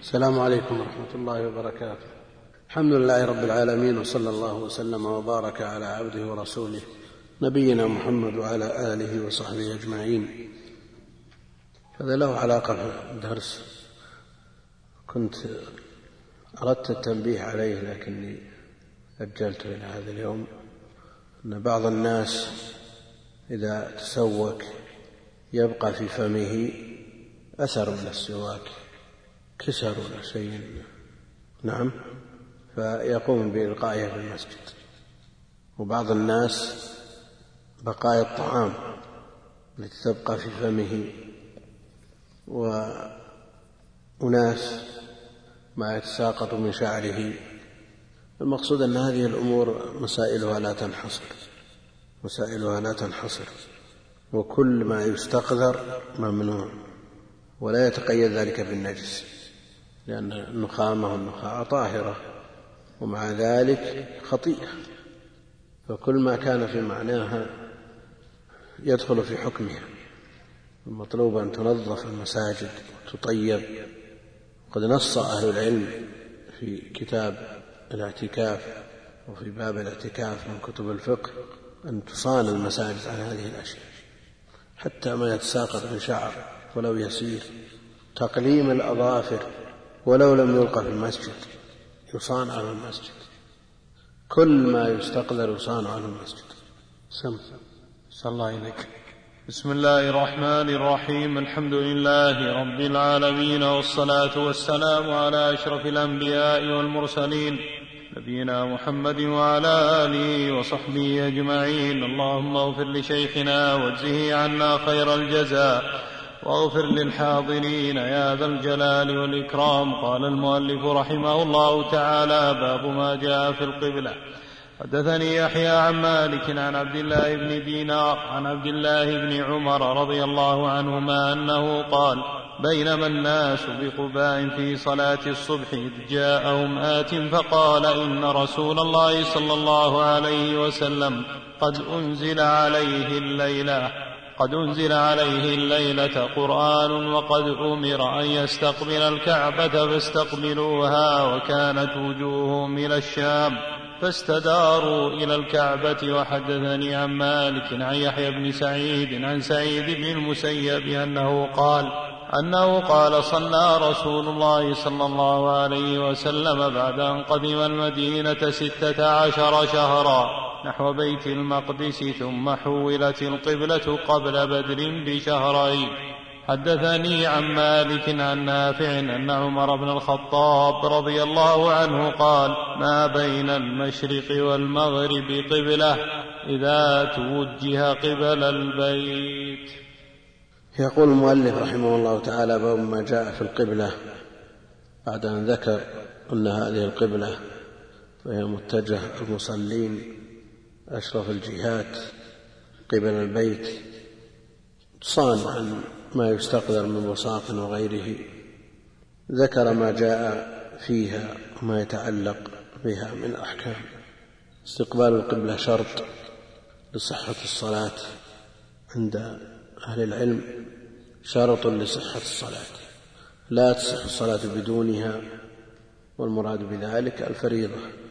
السلام عليكم ورحمة الله وبركاته. الحمد لله رب العالمين وصلى الله وسلم وبارك على عبده ورسوله نبينا محمد وعلى آله وصحبه أجمعين. هذا له علاقة بالدرس كنت أردت التنبيه عليه لكني أجلته إلى هذا اليوم. أن بعض الناس إذا تسوك يبقى في فمه أثر من السواك. كسر ولا شيء نعم. فيقوم بإلقائها في المسجد. وبعض الناس بقايا الطعام التي تبقى في فمه. وأناس ما يتساقط من شعره. المقصود أن هذه الأمور مسائلها لا تنحصر. مسائلها لا تنحصر. وكل ما يستقذر ممنوع. ولا يتقيد ذلك بالنجس. لأن النخامة والنخاع طاهرة ومع ذلك خطيئة. فكل ما كان في معناها يدخل في حكمها. المطلوب أن تنظف المساجد وتطيب. قد نص أهل العلم في كتاب الاعتكاف وفي باب الاعتكاف من كتب الفقه أن تصان المساجد عن هذه الأشياء حتى ما يتساقط من شعر ولو يسير. تقليم الأظافر ولو لم يلقى في المسجد يصان على المسجد. كل ما يستقذر يصان على المسجد. سم. صلى الله إليك بسم الله الرحمن الرحيم. الحمد لله رب العالمين والصلاة والسلام على أشرف الأنبياء والمرسلين نبينا محمد وعلى آله وصحبه أجمعين. اللهم اغفر لشيخنا واجزه عنا خير الجزاء. واغفر للحاضرين يا ذا الجلال والإكرام. قال المؤلف رحمه الله تعالى باب ما جاء في القبلة. حدثني يحيى عن مالك عن عبد الله بن دينار عن عبد الله بن عمر رضي الله عنهما أنه قال بينما الناس بقباء في صلاة الصبح إذ جاءهم آت فقال إن رسول الله صلى الله عليه وسلم قد أنزل عليه الليلة. قد أنزل عليه الليلة قرآن وقد أمر أن يستقبل الكعبة فاستقبلوها وكانت وجوههم إلى الشام فاستداروا إلى الكعبة وحدثني عن مالك عن يحيى بن سعيد عن سعيد بن المسيب أنه قال أنه قال صلى رسول الله صلى الله عليه وسلم بعد أن قدم المدينة ستة عشر شهرا نحو بيت المقدس ثم حولت القبلة قبل بدر بشهرين. حدثني عن مالك عن نافع أن عمر بن الخطاب رضي الله عنه قال ما بين المشرق والمغرب قبلة إذا توجه قبل البيت. يقول المؤلف رحمه الله تعالى باب ما جاء في القبلة بعد أن ذكر أن هذه القبلة وهي متجه المصلين أشرف الجهات قبل البيت صان عن ما يستقدر من وساق وغيره ذكر ما جاء فيها وما يتعلق بها من أحكام. استقبال القبلة شرط لصحة الصلاة عند أهل العلم شرط لصحة الصلاة. لا تصح الصلاة بدونها والمراد بذلك الفريضة.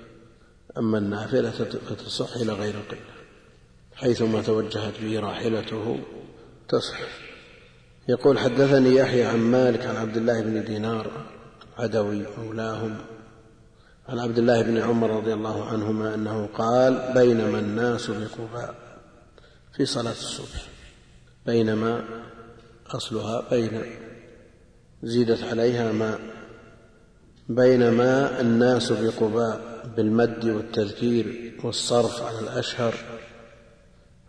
أما النافلة فتصح إلى غير القبلة حيثما توجهت به راحلته تصح. يقول حدثني يحيى عن مالك عن عبد الله بن دينار عدوي مولاهم. عن عبد الله بن عمر رضي الله عنهما أنه قال بينما الناس بقباء في صلاة الصبح بينما أصلها بين زيدت عليها ماء بينما الناس بقباء بالمد والتذكير والصرف على الأشهر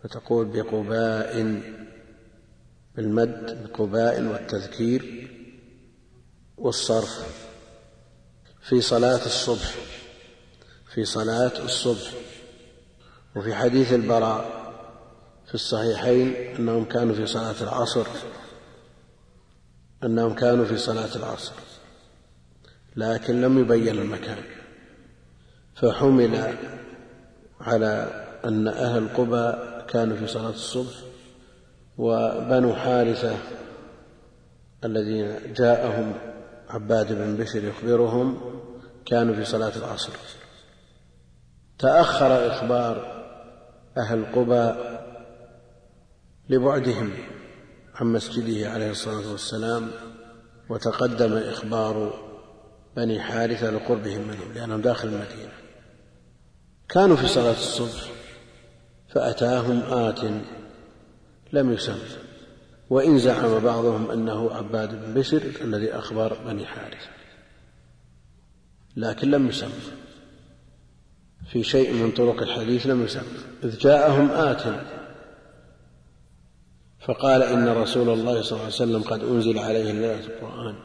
فتقول بقباء بالمد بقباء والتذكير والصرف. في صلاة الصبح في صلاة الصبح. وفي حديث البراء في الصحيحين أنهم كانوا في صلاة العصر أنهم كانوا في صلاة العصر لكن لم يبين المكان. فحمل على أن أهل قبى كانوا في صلاة الصبح وبنو حارثة الذين جاءهم عباد بن بشر يخبرهم كانوا في صلاة العصر. تأخر إخبار أهل قبى لبعدهم عن مسجده عليه الصلاة والسلام وتقدم إخبار بني حارثة لقربهم منهم لأنهم داخل المدينة. كانوا في صلاة الصبح فأتاهم آت لم يسم وإن زعم بعضهم أنه عباد بن بشر الذي أخبر بني حارثة لكن لم يسم. في شيء من طرق الحديث لم يسم. إذ جاءهم آت فقال إن رسول الله صلى الله عليه وسلم قد أنزل عليه الليلة القرآن.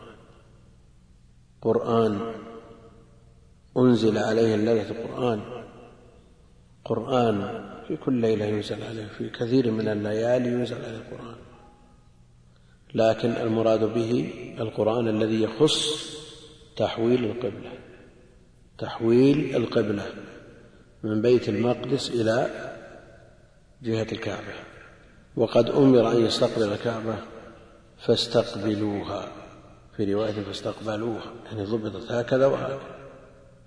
قرآن. أنزل عليه الليلة القرآن. قرآن في كل ليلة ينزل عليه في كثير من الليالي ينزل عليه القرآن. لكن المراد به القرآن الذي يخص تحويل القبلة تحويل القبلة من بيت المقدس إلى جهة الكعبة. وقد أمر أن يستقبل الكعبة فاستقبلوها. في رواية فاستقبلوها يعني ضبطت هكذا وهكذا.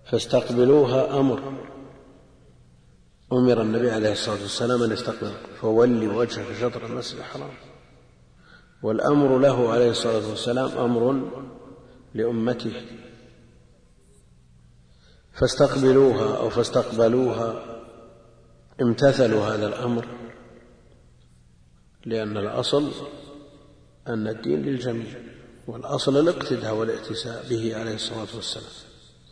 فاستقبلوها أمر. أمر النبي عليه الصلاة والسلام أن يستقبل. فولي وجهك شطر المسجد الحرام. والأمر له عليه الصلاة والسلام أمر لأمته. فاستقبلوها أو فاستقبلوها امتثلوا هذا الأمر لأن الأصل أن الدين للجميع والأصل الاقتداء والائتساء به عليه الصلاة والسلام.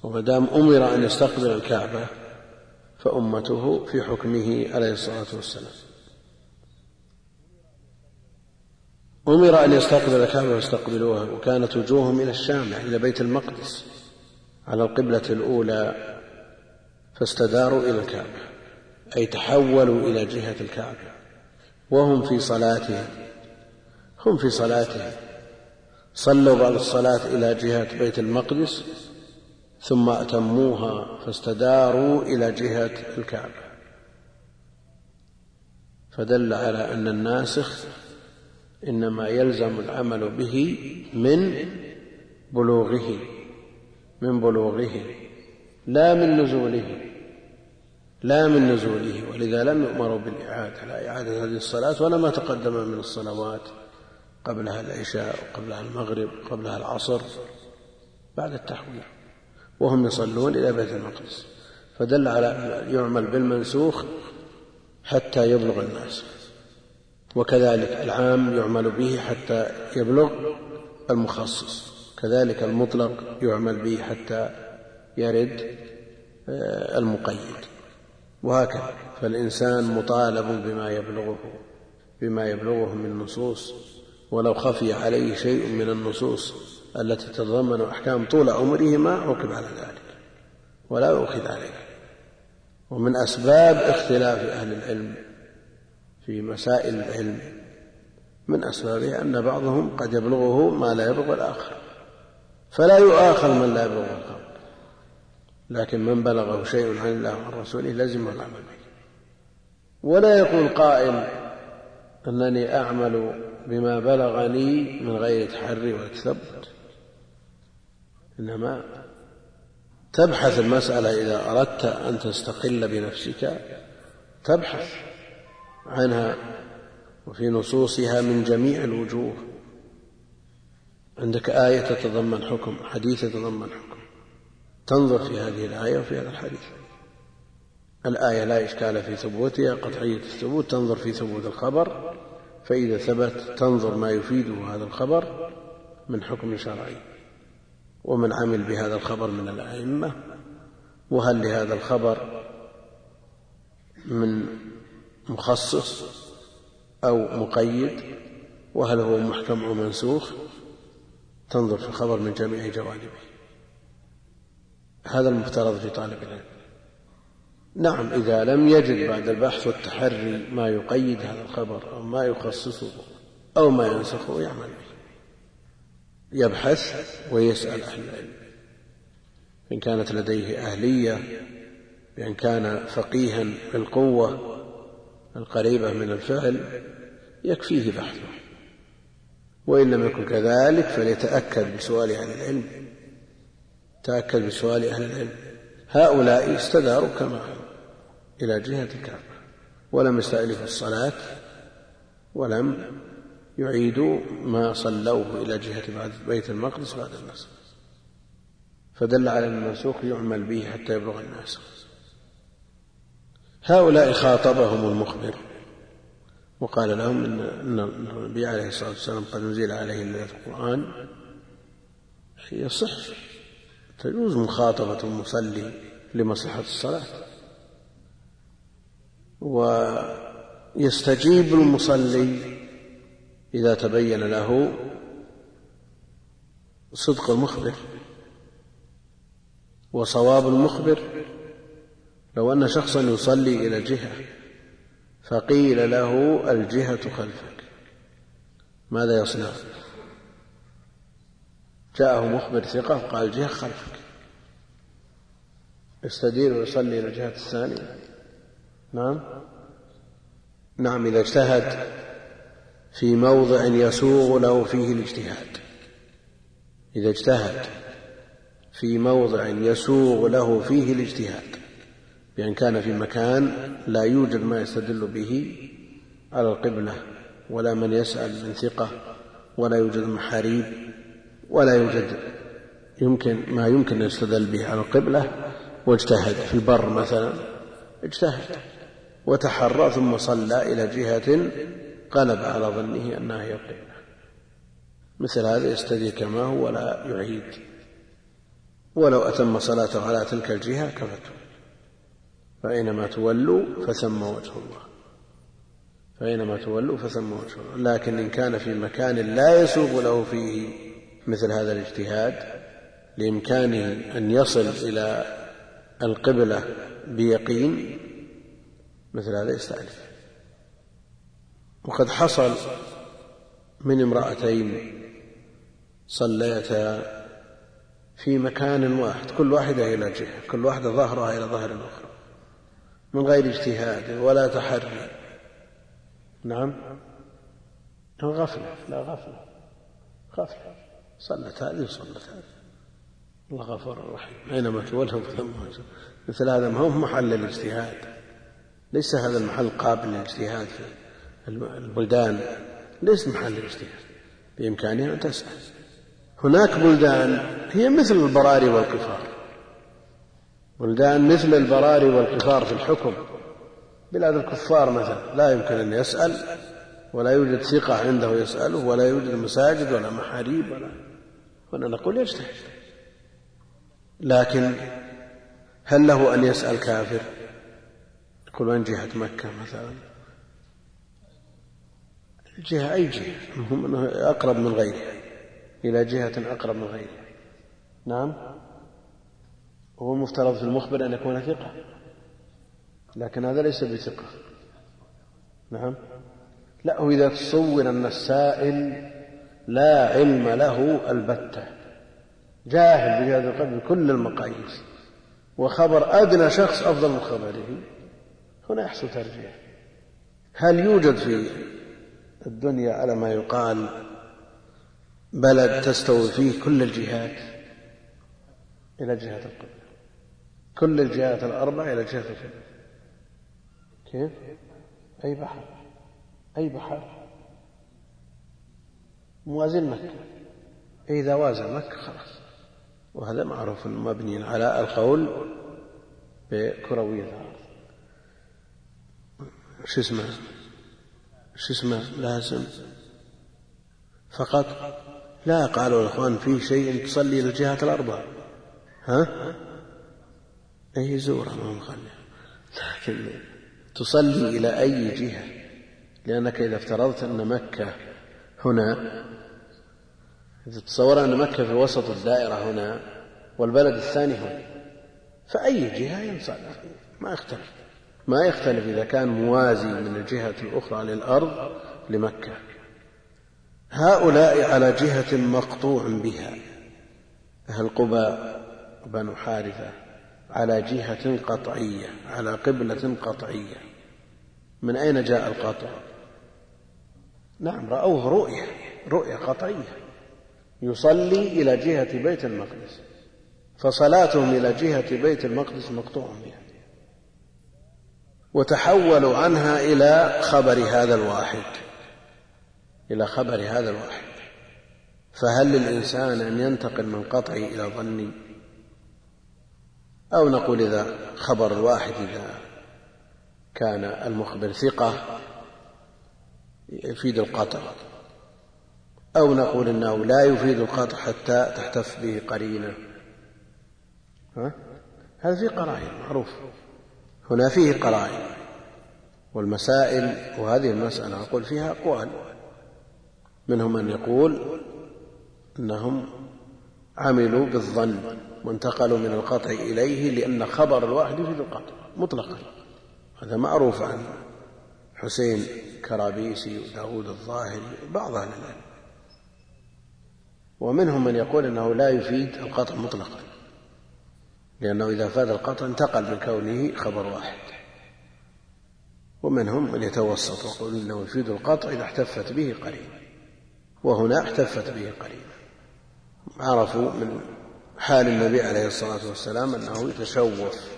وما دام أمر أن يستقبل الكعبة فأمته في حكمه عليه الصلاة والسلام. أمر أن يستقبل الكعبة فاستقبلوها وكانت وجوههم إلى الشام يعني إلى بيت المقدس على القبلة الأولى فاستداروا إلى الكعبة أي تحولوا إلى جهة الكعبة. وهم في صلاتهم هم في صلاتهم. صلوا بعد الصلاة إلى جهة بيت المقدس ثم أتموها فاستداروا إلى جهة الكعبة. فدل على أن الناسخ إنما يلزم العمل به من بلوغه من بلوغه لا من نزوله لا من نزوله. ولذا لم يؤمروا بالإعادة لا إعادة هذه الصلاة ولا ما تقدم من الصلوات قبلها العشاء وقبلها المغرب وقبلها العصر بعد التحويل. وهم يصلون إلى بيت المقدس. فدل على يعمل بالمنسوخ حتى يبلغ الناس. وكذلك العام يعمل به حتى يبلغ المخصص. كذلك المطلق يعمل به حتى يرد آه، المقيد. وهكذا. فالإنسان مطالب بما يبلغه بما يبلغه من نصوص. ولو خفي عليه شيء من النصوص التي تتضمن أحكام طول عمره ما عوقب على ذلك ولا يؤخذ عليه ومن أسباب اختلاف أهل العلم في مسائل العلم من أسبابه أن بعضهم قد يبلغه ما لا يبلغ الآخر. فلا يؤاخذ من لا يبلغ الخبر لكن من بلغه شيء عن الله وعن رسوله لزمه العمل به. ولا يقول قائل أنني أعمل بما بلغني من غير تحري وتثبت إنما تبحث المسألة إذا أردت أن تستقل بنفسك تبحث عنها وفي نصوصها من جميع الوجوه. عندك آية تتضمن حكم حديث يتضمن حكم. تنظر في هذه الآية وفي هذا الحديث. الآية لا إشكال في ثبوتها قطعية الثبوت تنظر في ثبوت الخبر. فإذا ثبت تنظر ما يفيده هذا الخبر من حكم شرعي. ومن عمل بهذا الخبر من الأئمة وهل لهذا الخبر من مخصص أو مقيد وهل هو محكم أو منسوخ تنظر في الخبر من جميع جوانبه. هذا المفترض في طالب العلم. نعم إذا لم يجد بعد البحث والتحري ما يقيد هذا الخبر أو ما يخصصه أو ما ينسخه يعمل به. يبحث ويسأل أهل العلم. إن كانت لديه أهلية بأن كان فقيها بالقوة القريبة من الفعل يكفيه بحثه. وإن لم يكن كذلك فليتأكد بسؤال أهل العلم. تأكد بسؤال أهل العلم. هؤلاء استداروا كما إلى جهة الكعبة. ولم يستألفوا الصلاة ولم يعيدوا ما صلوه إلى جهة بيت المقدس بعد النصر. فدل على أن المنسوخ يعمل به حتى يبلغ الناس. هؤلاء خاطبهم المخبر. وقال لهم إن النبي عليه الصلاة والسلام قد نزل عليه من القرآن. يصح. تجوز مخاطبة المصلي لمصلحة الصلاة. ويستجيب المصلي إذا تبين له صدق المخبر وصواب المخبر لو أن شخصا يصلي إلى جهة فقيل له الجهة خلفك. ماذا يصنع؟ جاءه مخبر ثقة قال الجهة خلفك. يستدير ويصلي إلى الجهة الثانية. نعم؟ نعم إذا اجتهد في موضع يسوغ له فيه الاجتهاد. إذا اجتهد في موضع يسوغ له فيه الاجتهاد بأن كان في مكان لا يوجد ما يستدل به على القبلة ولا من يسأل من ثقة ولا يوجد محاريب ولا يوجد يمكن ما يمكن أن يستدل به على القبلة واجتهد في البر مثلا اجتهد وتحرى ثم صلى إلى جهة غلب على ظنه أنها هي القبلة مثل هذا يستدي كما هو ولا يعيد. ولو أتم صلاته على تلك الجهة كفته. فأينما تولوا فثم وجه الله. فأينما تولوا فثم وجه الله. لكن إن كان في مكان لا يسوغ له فيه مثل هذا الاجتهاد لإمكانه أن يصل إلى القبلة بيقين مثل هذا يستأنف. وقد حصل من امرأتين صليتا في مكان واحد كل واحدة إلى جهة كل واحدة ظهرها إلى ظهر الأخرى من غير اجتهاد ولا تحري. نعم؟ غفلة لا غفلة غفلة. صلت هذه وصلت هذه. الله غفور رحيم. أينما تولهم فثم مثل هذا ما هو محل الاجتهاد. ليس هذا المحل قابل للاجتهاد. في البلدان. ليس محل الاجتهاد بإمكانها أن تسأل. هناك بلدان هي مثل البراري والقفار. بلدان مثل البراري والقفار في الحكم. بلاد الكفار مثلا لا يمكن أن يسأل ولا يوجد ثقة عنده يسأله ولا يوجد مساجد ولا محاريب ولا هنا نقول يجتهد. لكن هل له أن يسأل كافر؟ يقول من جهة مكة مثلا. الجهة أي جهة؟ أقرب من غيرها إلى جهة أقرب من غيرها نعم؟ هو المفترض في المخبر أن يكون ثقة. لكن هذا ليس بثقة. نعم؟ لا هو إذا تصور أن السائل لا علم له البتة. جاهل بهذا القدر بكل المقاييس. وخبر أدنى شخص أفضل من خبره. هنا يحصل ترجيح. هل يوجد في الدنيا على ما يقال بلد تستوي فيه كل الجهات إلى جهة القبلة. كل الجهات الأربع إلى جهة القبلة. كيف؟ أي بحر؟ أي بحر؟ موازن مكة. إذا وازن مكة خلاص. وهذا معروف مبني على القول بكروية الأرض. شو اسمه؟ شو اسمه لازم. فقط لا قالوا الإخوان في شيء تصلي إلى الجهات الأربع ها؟ أي زورة ما مخلي. لكن تصلي إلى أي جهة؟ لأنك إذا افترضت أن مكة هنا إذا تصور أن مكة في وسط الدائرة هنا والبلد الثاني هنا فأي جهة ينصرف؟ ما يختلف ما يختلف إذا كان موازي من الجهة الأخرى للأرض لمكة. هؤلاء على جهة مقطوع بها. أهل قباء بنو حارثة على جهة قطعية على قبلة قطعية. من أين جاء القطع؟ نعم رأوه رؤية رؤية قطعية. يصلي إلى جهة بيت المقدس. فصلاتهم إلى جهة بيت المقدس مقطوع بها. وتحولوا عنها إلى خبر هذا الواحد إلى خبر هذا الواحد. فهل للإنسان أن ينتقل من قطعي إلى ظني؟ أو نقول إذا خبر الواحد إذا كان المخبر ثقة يفيد القطع. أو نقول إنه لا يفيد القطع حتى تحتف به قرينة. ها؟ هذا فيه قرائن معروف هنا فيه قرائن والمسائل وهذه المسألة أقول فيها أقوال منهم من يقول أنهم عملوا بالظن وانتقلوا من القطع إليه لأن خبر الواحد يفيد القطع مطلقا. هذا معروف عن حسين كرابيسي وداود الظاهري بعض أهل العلم. ومنهم من يقول أنه لا يفيد القطع مطلقا. لأنه إذا فاد القطع انتقل من كونه خبر واحد. ومنهم من يتوسط ويقول إنه يفيد القطع إذا احتفت به قرينه وهنا احتفت به قرينه عرفوا من حال النبي عليه الصلاة والسلام أنه يتشوف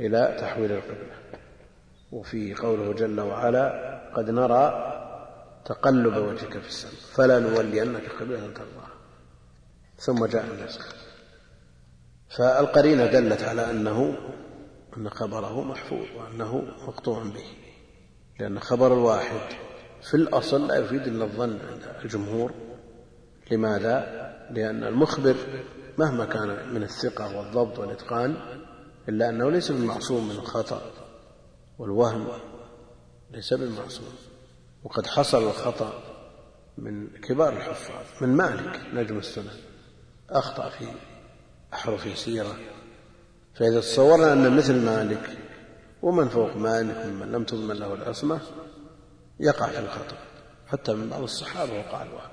إلى تحويل القبلة. وفي قوله جل وعلا قد نرى تقلب وجهك في السماء فلا نولينك قبلة ترضاها. ثم جاء النسخ. فالقرينة دلت على أنه أن خبره محفوظ وأنه مقطوع به لأن خبر الواحد في الأصل لا يفيد إلا الظن عند الجمهور. لماذا؟ لأن المخبر مهما كان من الثقة والضبط والإتقان إلا أنه ليس بالمعصوم من الخطأ والوهم ليس بالمعصوم. وقد حصل الخطأ من كبار الحفاظ من مالك نجم السنن أخطأ في أحرف سيرة. فإذا تصورنا أن مثل مالك ومن فوق مالك ممن لم تضمن له العصمة يقع في الخطأ. حتى من بعض الصحابة وقع الوهم.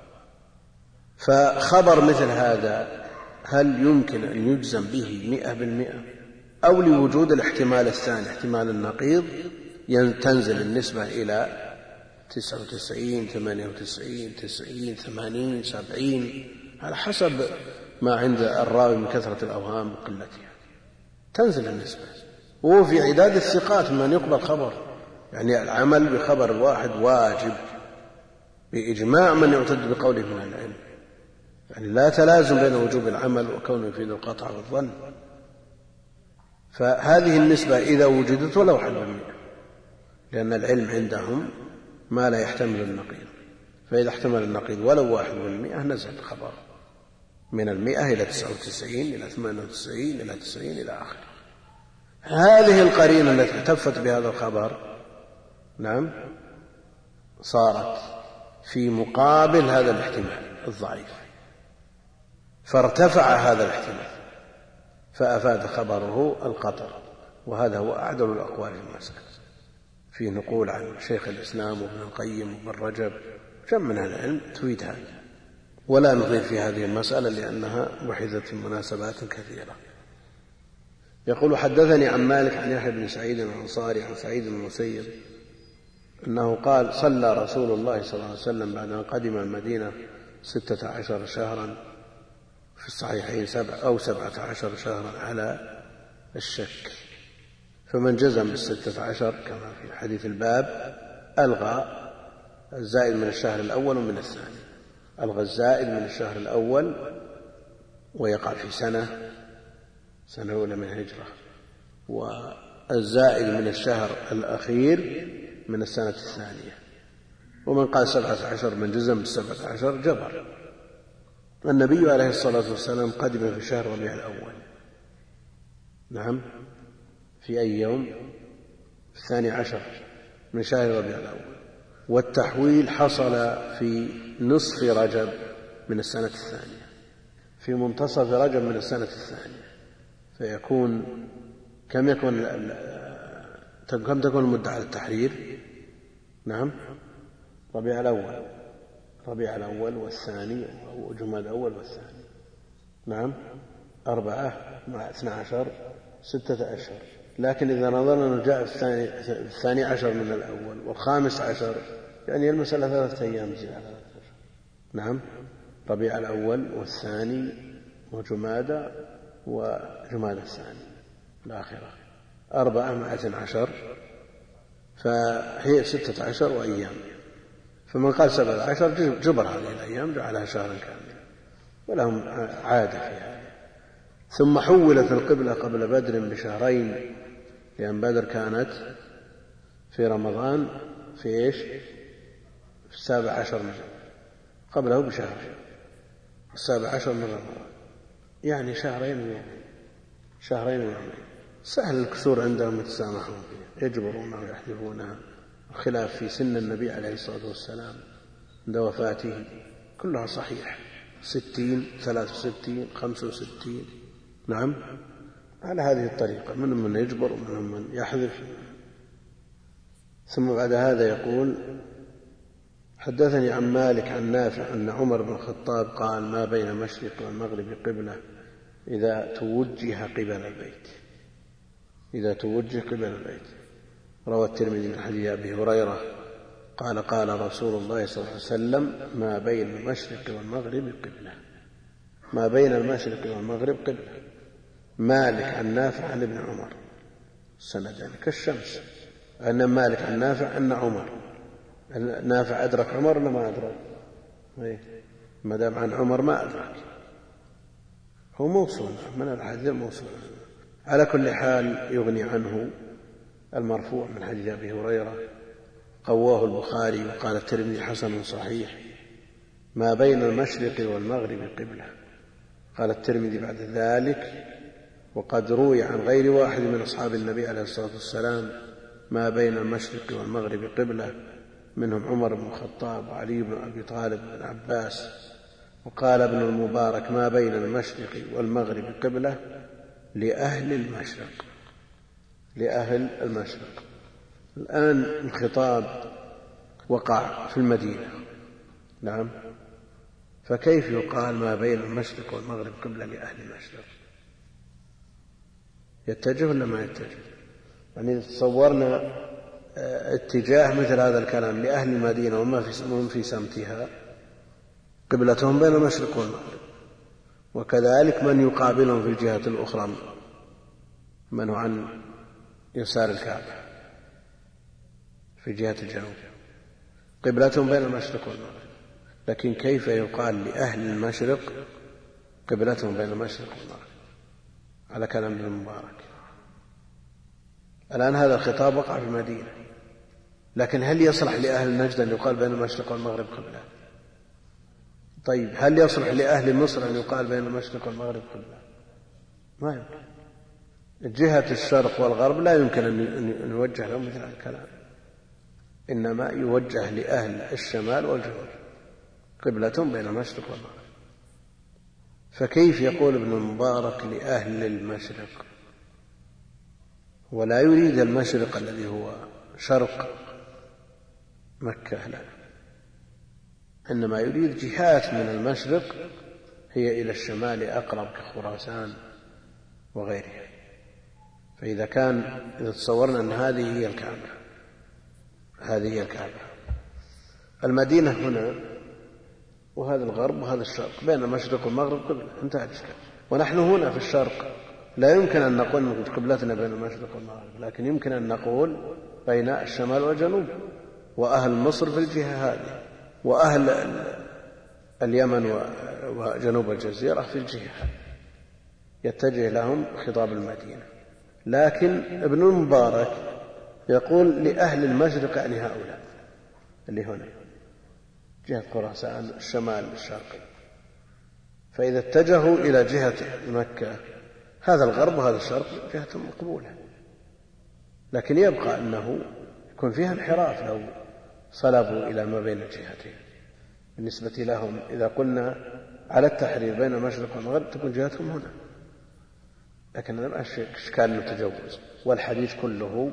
فخبر مثل هذا هل يمكن أن يجزم به مئة بالمئة؟ أو لوجود الاحتمال الثاني احتمال النقيض تنزل النسبة إلى تسعة وتسعين ثمانية وتسعين تسعين ثمانين سبعين على حسب ما عند الراوي من كثرة الأوهام وقلتها تنزل النسبة. وهو في عداد الثقات من يقبل خبر. يعني العمل بخبر الواحد واجب. بإجماع من يعتد بقوله من العلم. يعني لا تلازم بين وجوب العمل وكونه يفيد القطع والظن. فهذه النسبة إذا وجدت ولو حد بالمئة لأن العلم عندهم ما لا يحتمل النقيض. فإذا احتمل النقيض ولو واحد بالمئة نزل الخبر. من المئة إلى تسعة وتسعين إلى ثمانية وتسعين إلى تسعين إلى آخره هذه القرينة التي احتفت بهذا الخبر نعم صارت في مقابل هذا الاحتمال الضعيف. فارتفع هذا الاحتمال فأفاد خبره القطر وهذا هو أعدل الأقوال المسألة. في نقول عن شيخ الإسلام وابن القيم وابن رجب كم من العلم تفيد هذا. ولا نطيل في هذه المسألة لأنها بحثت في مناسبات كثيرة. يقول حدثني عن مالك عن يحيى بن سعيد الأنصاري عن سعيد بن المسيب أنه قال صلى رسول الله صلى الله عليه وسلم بعد أن قدم المدينة ستة عشر شهرا في الصحيحين سبع أو سبعة عشر شهرا على الشك. فمن جزم بالستة عشر كما في حديث الباب ألغى الزائد من الشهر الأول ومن الثاني. ألغى الزائد من الشهر الأول ويقع في سنة سنة أولى من الهجرة. والزائد من الشهر الأخير من السنة الثانية. ومن قال سبعة عشر من جزم بالسبعة عشر جبر. النبي عليه الصلاة والسلام قدم في شهر ربيع الأول. نعم. في أي يوم؟ في الثاني عشر من شهر ربيع الأول. والتحويل حصل في نصف رجب من السنة الثانية في منتصف رجب من السنة الثانية فيكون كم يكون كم تكون المدة على التحرير نعم. ربيع الأول. ربيع الأول والثاني وجماد الأول والثاني. نعم. أربعة مع اثنى عشر ستة أشهر لكن إذا نظرنا في الثاني, الثاني عشر من الأول والخامس عشر يعني المسألة ثلاثة أيام زيادة. على نعم. ربيع الأول والثاني وجمادى وجمادى الثاني. الآخرة. أربعة مع اثنى عشر. فهي ستة عشر وأيام. فمن قال سبعة عشر جبر هذه الأيام جعلها شهرا كاملا. ولهم عادة في هذا ثم حولت القبلة قبل بدر بشهرين لأن بدر كانت في رمضان في في السابع عشر من قبله بشهر. السابع عشر من رمضان يعني شهرين ويومين شهرين ويومين سهل الكسور عندهم يتسامحون فيها يجبرونها ويحذفونها الخلاف في سن النبي عليه الصلاة والسلام. عند وفاته. كلها صحيح. ستين ثلاث وستين خمس وستين. نعم. على هذه الطريقة. منهم من يجبر ومنهم من يحذف. ثم بعد هذا يقول حدثني عن مالك عن نافع أن عمر بن الخطاب قال ما بين المشرق والمغرب قبلة إذا توجه قبل البيت. إذا توجه قبل البيت. روى الترمذي من حديث أبي هريرة قال قال رسول الله صلى الله عليه وسلم ما بين المشرق والمغرب قبلة. ما بين المشرق والمغرب قبلة. مالك عن نافع عن ابن عمر. سندان كالشمس. أن مالك عن نافع أن عمر. نافع أدرك عمر ولا ما أدرك؟ إيه. ما دام عن عمر ما أدرك. هو موصول من الحديث موصول. على كل حال يغني عنه المرفوع من حديث أبي هريرة. قواه البخاري وقال الترمذي حسن صحيح. ما بين المشرق والمغرب قبلة. قال الترمذي بعد ذلك وقد روي عن غير واحد من أصحاب النبي عليه الصلاة والسلام ما بين المشرق والمغرب قبلة. منهم عمر بن الخطاب وعلي بن أبي طالب بن عباس وقال ابن المبارك ما بين المشرق والمغرب قبلة لأهل المشرق. لأهل المشرق. الآن الخطاب وقع في المدينة. نعم. فكيف يقال ما بين المشرق والمغرب قبلة لأهل المشرق؟ يتجه ولا ما يتجه؟ يعني تصورنا اتجاه مثل هذا الكلام لأهل المدينة ومن في سمتها. قبلتهم بين المشرق والمغرب وكذلك من يقابلهم في الجهة الأخرى من هو عن يسار الكعبة في جهة الجنوب. قبلتهم بين المشرق والمغرب لكن كيف يقال لأهل المشرق قبلتهم بين المشرق والمغرب؟ على كلام ابن المبارك. الآن هذا الخطاب وقع في المدينة. لكن هل يصلح لأهل نجد أن يقال بين المشرق والمغرب قبلة؟ طيب هل يصلح لأهل مصر أن يقال بين المشرق والمغرب قبلة؟ ما يمكن. جهة الشرق والغرب لا يمكن أن يوجه لهم مثل هذا الكلام. إنما يوجه لأهل الشمال والجنوب قبلة بين المشرق والمغرب. فكيف يقول ابن المبارك لأهل المشرق؟ ولا يريد المشرق الذي هو شرق مكة لا إنما يريد جهات من المشرق هي إلى الشمال أقرب كخراسان وغيرها. فإذا كان إذا تصورنا أن هذه هي الكعبة هذه هي الكعبة. المدينة هنا وهذا الغرب وهذا الشرق بين المشرق والمغرب قبلة انتهى الإشكال. ونحن هنا في الشرق. لا يمكن أن نقول قبلتنا بين المشرق والمغرب لكن يمكن أن نقول بين الشمال والجنوب. وأهل مصر في الجهة هذه وأهل اليمن وجنوب الجزيرة في الجهة يتجه لهم خطاب المدينة. لكن ابن المبارك يقول لأهل المشرق يعني هؤلاء اللي هنا جهة خراسان الشمال الشرقي فإذا اتجهوا إلى جهة مكة هذا الغرب وهذا الشرق جهة مقبولة. لكن يبقى أنه يكون فيها انحراف لو صلبوا إلى ما بين الجهتين. بالنسبة لهم إذا قلنا على التحرير بين المشرق والمغرب تكون جهتهم هنا. لكن هذا ما إشكال المتجوز. والحديث كله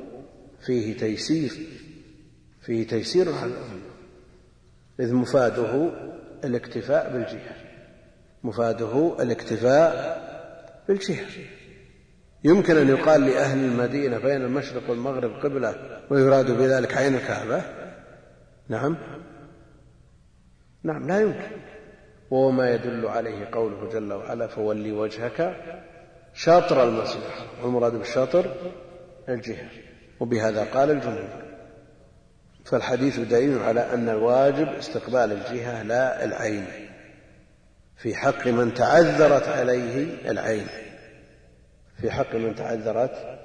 فيه تيسير فيه تيسير على الأمة. إذ مفاده الاكتفاء بالجهة. مفاده الاكتفاء بالجهة. يمكن أن يقال لأهل المدينة بين المشرق والمغرب قبلة ويراد بذلك عين الكعبة. نعم. نعم لا يمكن. وهو ما يدل عليه قوله جل وعلا فولي وجهك شاطر المسجد والمراد بالشاطر الجهة. وبهذا قال الجمهور فالحديث دليل على أن الواجب استقبال الجهة لا العين. في حق من تعذرت عليه العين. في حق من تعذرت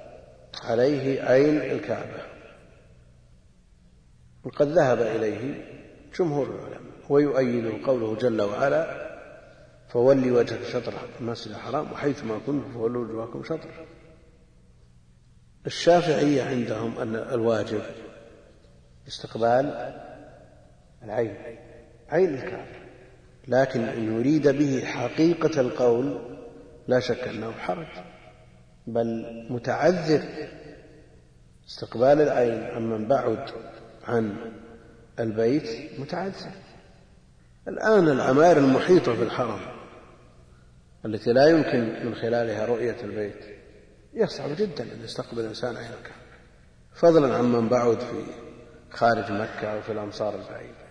عليه عين الكعبة. وقد ذهب إليه جمهور العلماء ويؤيد قوله جل وعلا فولي وجهك شطر المسجد الحرام وحيثما كنتم فولوا وجوهكم شطره الشافعية عندهم أن الواجب استقبال العين عين الكعبة لكن إن يريد به حقيقة القول لا شك أنه حرج بل متعذر استقبال العين. عمن بعد عن البيت متعذر الآن العماير المحيطة بالحرم التي لا يمكن من خلالها رؤية البيت يصعب جدا أن يستقبل الإنسان عين الكعبة فضلا عمن بعد في خارج مكة أو في الأمصار البعيدة.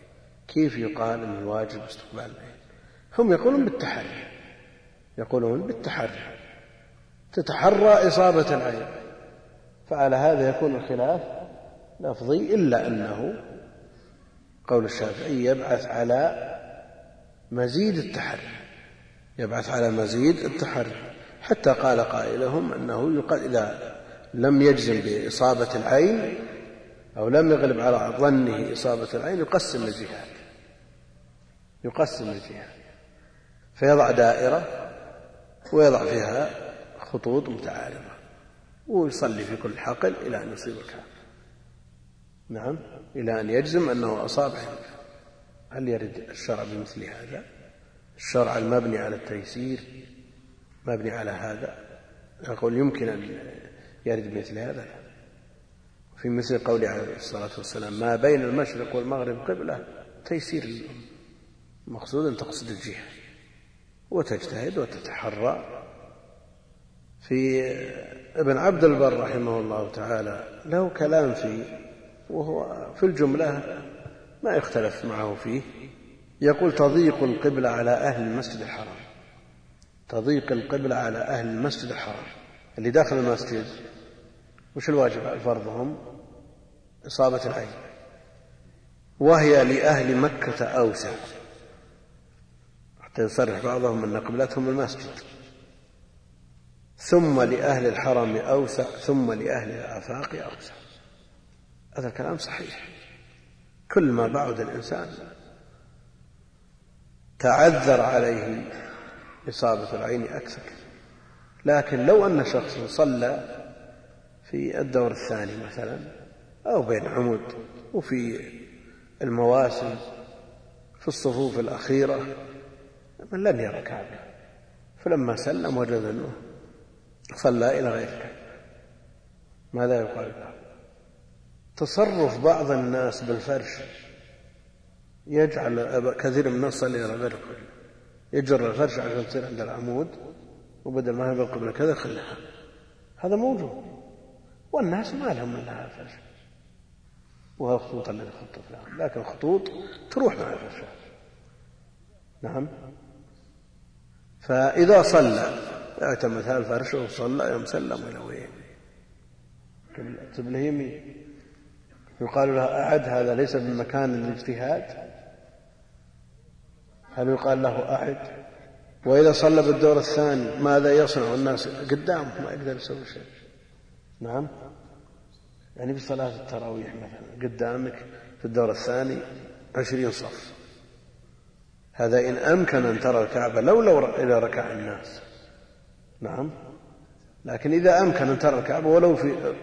كيف يقال أن الواجب استقبال العين؟ هم يقولون بالتحري. يقولون بالتحري. تتحرى إصابة العين. فعلى هذا يكون الخلاف لفظي إلا أنه قول الشافعي يبعث على مزيد التحري يبعث على مزيد التحري. حتى قال قائلهم أنه يقال إذا لم يجزم بإصابة العين أو لم يغلب على ظنه إصابة العين يقسم الجهات يقسم الجهات فيضع دائرة ويضع فيها خطوط متعارضة ويصلي في كل حقل إلى أن يصيب الكعبة نعم إلى أن يجزم أنه أصاب عينه هل يرد الشرع بمثل هذا؟ الشرع المبني على التيسير مبني على هذا. أقول يمكن أن يرد بمثل هذا. في مثل قوله عليه الصلاة والسلام ما بين المشرق والمغرب قبلة تيسير للأمة المقصود أن تقصد الجهة وتجتهد وتتحرى. في ابن عبد البر رحمه الله تعالى له كلام فيه وهو في الجملة ما يختلف معه فيه. يقول تضيق القبلة على أهل المسجد الحرام. تضيق القبلة على أهل المسجد الحرام. اللي داخل المسجد وش الواجب؟ فرضهم إصابة العين. وهي لأهل مكة أوسع. حتى يصرح بعضهم أن قبلتهم المسجد. ثم لأهل الحرم أوسع ثم لأهل الآفاق أوسع. هذا الكلام صحيح. كل ما بعد الإنسان تعذر عليه إصابة العين أكثر. لكن لو أن شخص صلى في الدور الثاني مثلا أو بين عمود وفي المواسم في الصفوف الأخيرة من لم يرى كعبة. فلما سلم وجد أنه صلى إلى غير كعبة. ماذا يقال؟ له تصرف بعض الناس بالفرش. يجعل كثير من الناس يصلي إلى غير القبلة يجر الفرش عشان تصير عند العمود وبدل ما هي بالقبلة كذا خلها هذا موجود. والناس ما لهم إلا الفرش. وهي الخطوط التي خطت لهم لكن الخطوط تروح مع الفرش. نعم. فإذا صلى اعتمد هذا الفرش وصلى يوم سلم إلى وين؟ قبله يمين يقال له أعد هذا ليس من مكان الاجتهاد. هل يقال له أعد وإذا صلى بالدور الثاني ماذا يصنع الناس؟ قدامه ما يقدر يسوي شيء. نعم. يعني في صلاة التراويح مثلا قدامك في الدور الثاني عشرين صف. هذا إن أمكن أن ترى الكعبة لو لو إذا ركع الناس. نعم. لكن إذا أمكن أن ترى الكعبة ولو في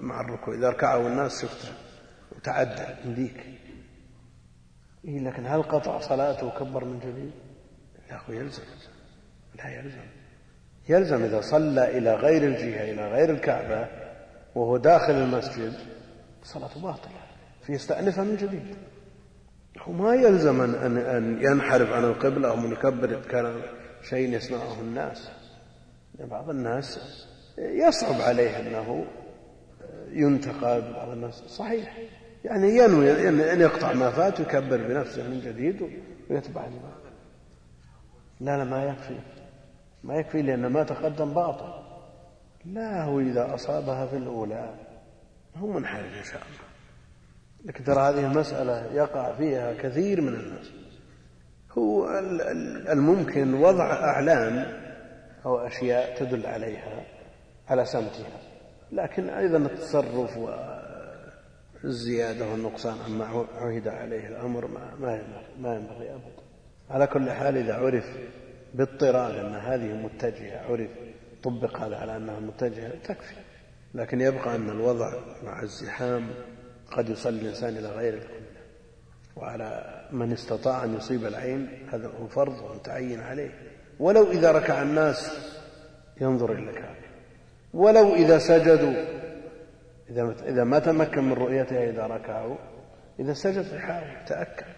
مع الركوع إذا ركعوا الناس شفتها. وتعدى يمديك. إيه لكن هل قطع صلاته وكبر من جديد؟ لا هو يلزم. لا يلزم. يلزم إذا صلى إلى غير الجهة إلى غير الكعبة وهو داخل المسجد صلاته باطلة. فيستأنفها من جديد. هو ما يلزم أن, أن ينحرف عن القبلة أو من يكبر كان شيء يسمعه الناس. بعض الناس يصعب عليه أنه ينتقد بعض الناس صحيح. يعني ينوي أن يقطع ما فات ويكبر بنفسه من جديد ويتبع الإمام لا لا ما يكفي. ما يكفي لأن ما تقدم باطل. لا هو إذا أصابها في الأولى هو منحرف إن شاء الله. لكن ترى هذه المسألة يقع فيها كثير من الناس. هو الممكن وضع أعلام أو أشياء تدل عليها على سمتها. لكن أيضا التصرف والزيادة والنقصان عما عهد عليه الأمر ما ما ينبغي أبدا. على كل حال إذا عرف باضطرار أن هذه متجهة عرف طبق هذا على أنها متجهة تكفي. لكن يبقى أن الوضع مع الزحام قد يصلي الإنسان إلى غير القبلة وعلى من استطاع أن يصيب العين هذا هو فرض ومتعين عليه. ولو إذا ركع الناس ينظر إلى الكعبة. ولو إذا سجدوا إذا إذا ما تمكن من رؤيتها إذا ركعوا إذا سجد يحاول تأكد.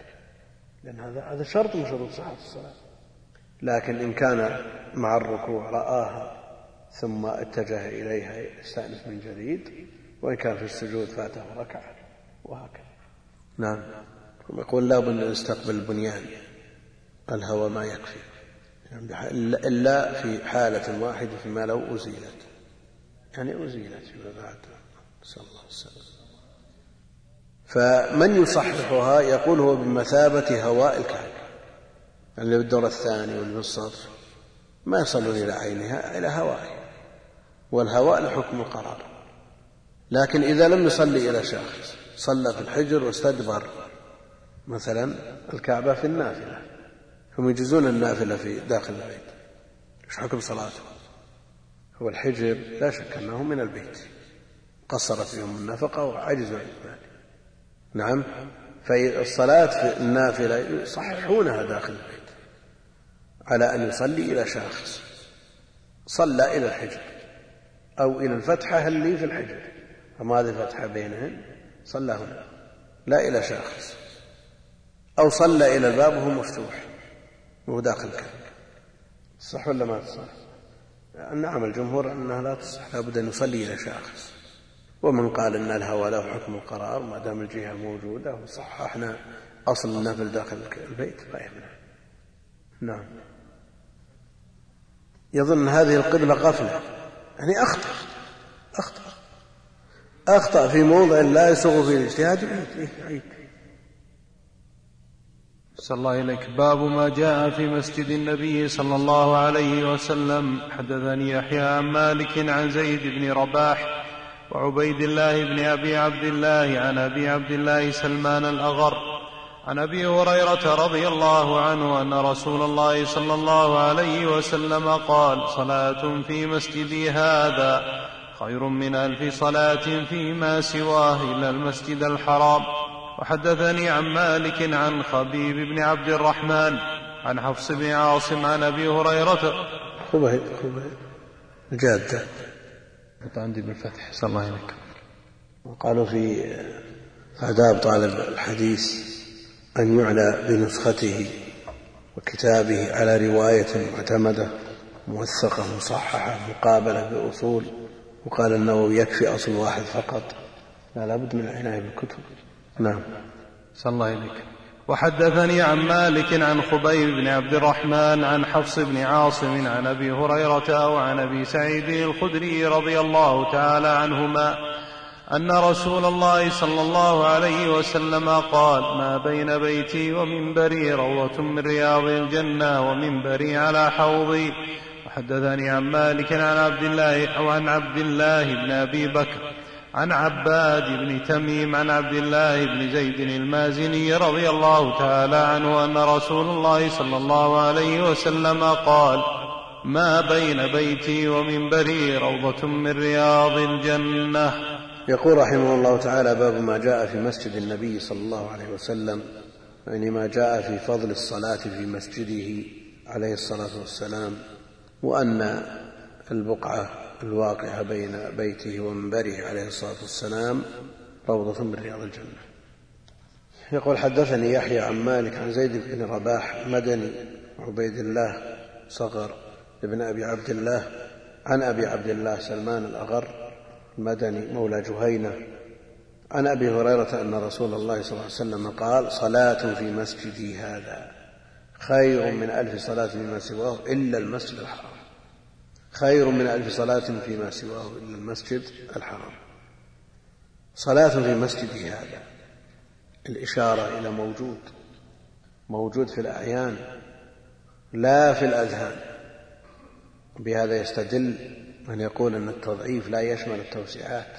لأن هذا هذا شرط من شروط صحة الصلاة. لكن إن كان مع الركوع رآها ثم اتجه إليها يستأنف من جديد وإن كان في السجود فاته ركعة وهكذا. نعم. يقول لا بد أن يستقبل البنيان الهوى ما يكفي. إلا في حالة واحدة فيما لو أزيلت. يعني أزيلت فيما بعد. نسأل الله السلامة فمن يصححها يقول هو بمثابة هواء الكعبة اللي بالدور الثاني واللي بالسطر ما يصلون إلى عينها إلى هوائها والهواء لحكم القرار. لكن إذا لم يصلي إلى شاخص صلى في الحجر واستدبر. مثلا الكعبة في النافلة. هم يجزون النافلة في داخل البيت. إيش حكم صلاته؟ هو الحجر لا شك أنه من البيت. قصرت فيهم النفقة وعجزوا عن ذلك. نعم. فالصلاة في النافلة يصححونها داخل البيت على أن يصلي إلى شاخص صلى إلى الحجر أو إلى الفتحة اللي في الحجر. أما هذه الفتحة بينهن؟ صلى هنا لا إلى شاخص أو صلى إلى الباب وهو مفتوح وهو داخل الكعبة. صح ولا ما تصح؟ نعم الجمهور أنها لا تصح لابد أن يصلي إلى شاخص ومن قال أن الهوى له حكم القرار ما دام الجهة موجودة وصححنا أصل النفل داخل البيت لا يمنع. نعم. يظن هذه القبلة غفلة. يعني أخطأ. أخطأ. أخطأ في موضع لا يسوغ فيه الاجتهاد. يعيد صلى الله إليك. باب ما جاء في مسجد النبي صلى الله عليه وسلم. حدثني يحيى عن مالك عن زيد بن رباح وعبيد الله بن أبي عبد الله عن أبي عبد الله سلمان الأغر عن أبي هريرة رضي الله عنه أن رسول الله صلى الله عليه وسلم قال صلاة في مسجدي هذا خير من ألف صلاة فيما سواه إلا المسجد الحرام. وحدثني عن مالك عن خبيب بن عبد الرحمن عن حفص بن عاصم عن أبي هريرة. خبيب خبيب الجادة عندي بالفتح. صلى الله عليك. وقالوا في آداب طالب الحديث أن يعنى بنسخته وكتابه على رواية معتمدة موثقة مصححة مقابلة بأصول. وقال النووي يكفي أصل واحد فقط. لا لابد من العناية بالكتب. نعم. صلى الله عليك. وحدثني عن مالك عن خبيب بن عبد الرحمن عن حفص بن عاصم عن أبي هريرة وعن أبي سعيد الخدري رضي الله تعالى عنهما أن رسول الله صلى الله عليه وسلم قال ما بين بيتي ومنبري روضه من رياض الجنة ومنبري على حوضي وحدثني عن مالك عن عبد الله أو عن عبد الله بن أبي بكر. عن عباد بن تميم عن عبد الله بن زيد المازني رضي الله تعالى عنه أن رسول الله صلى الله عليه وسلم قال ما بين بيتي ومنبري روضة من رياض الجنة. يقول رحمه الله تعالى باب ما جاء في مسجد النبي صلى الله عليه وسلم يعني ما جاء في فضل الصلاة في مسجده عليه الصلاة والسلام وأن البقعة الواقعة بين بيته ومنبره عليه الصلاة والسلام روضة من رياض الجنة. يقول حدثني يحيى عن مالك عن زيد بن رباح مدني عبيد الله صغر ابن أبي عبد الله عن أبي عبد الله سلمان الأغر المدني مولى جهينة عن أبي هريرة أن رسول الله صلى الله عليه وسلم قال صلاة في مسجدي هذا خير من ألف صلاة فيما سواه إلا المسجد الحرام. خير من ألف صلاة فيما سواه إلا المسجد الحرام. صلاة في مسجدي هذا الإشارة إلى موجود موجود في الأعيان لا في الأذهان. بهذا يستدل من يقول أن التضعيف لا يشمل التوسعات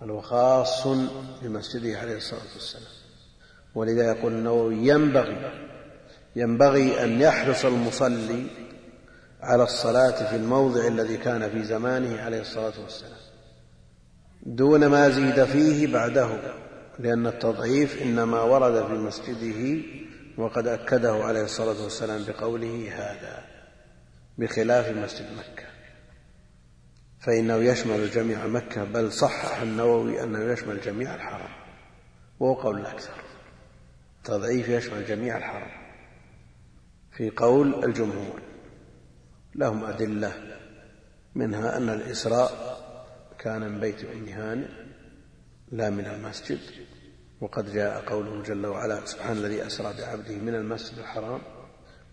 بل هو خاص بمسجده عليه الصلاة والسلام. ولذا يقول النووي ينبغي ينبغي أن يحرص المصلي على الصلاة في الموضع الذي كان في زمانه عليه الصلاة والسلام. دون ما زيد فيه بعده لأن التضعيف إنما ورد في مسجده وقد أكده عليه الصلاة والسلام بقوله هذا بخلاف مسجد مكة. فإنه يشمل جميع مكة بل صحح النووي أنه يشمل جميع الحرم وهو قول الأكثر. تضعيف يشمل جميع الحرم. في قول الجمهور. لهم أدلة منها أن الإسراء كان من بيت أم هانئ لا من المسجد وقد جاء قوله جل وعلا سبحان الذي أسرى بعبده من المسجد الحرام.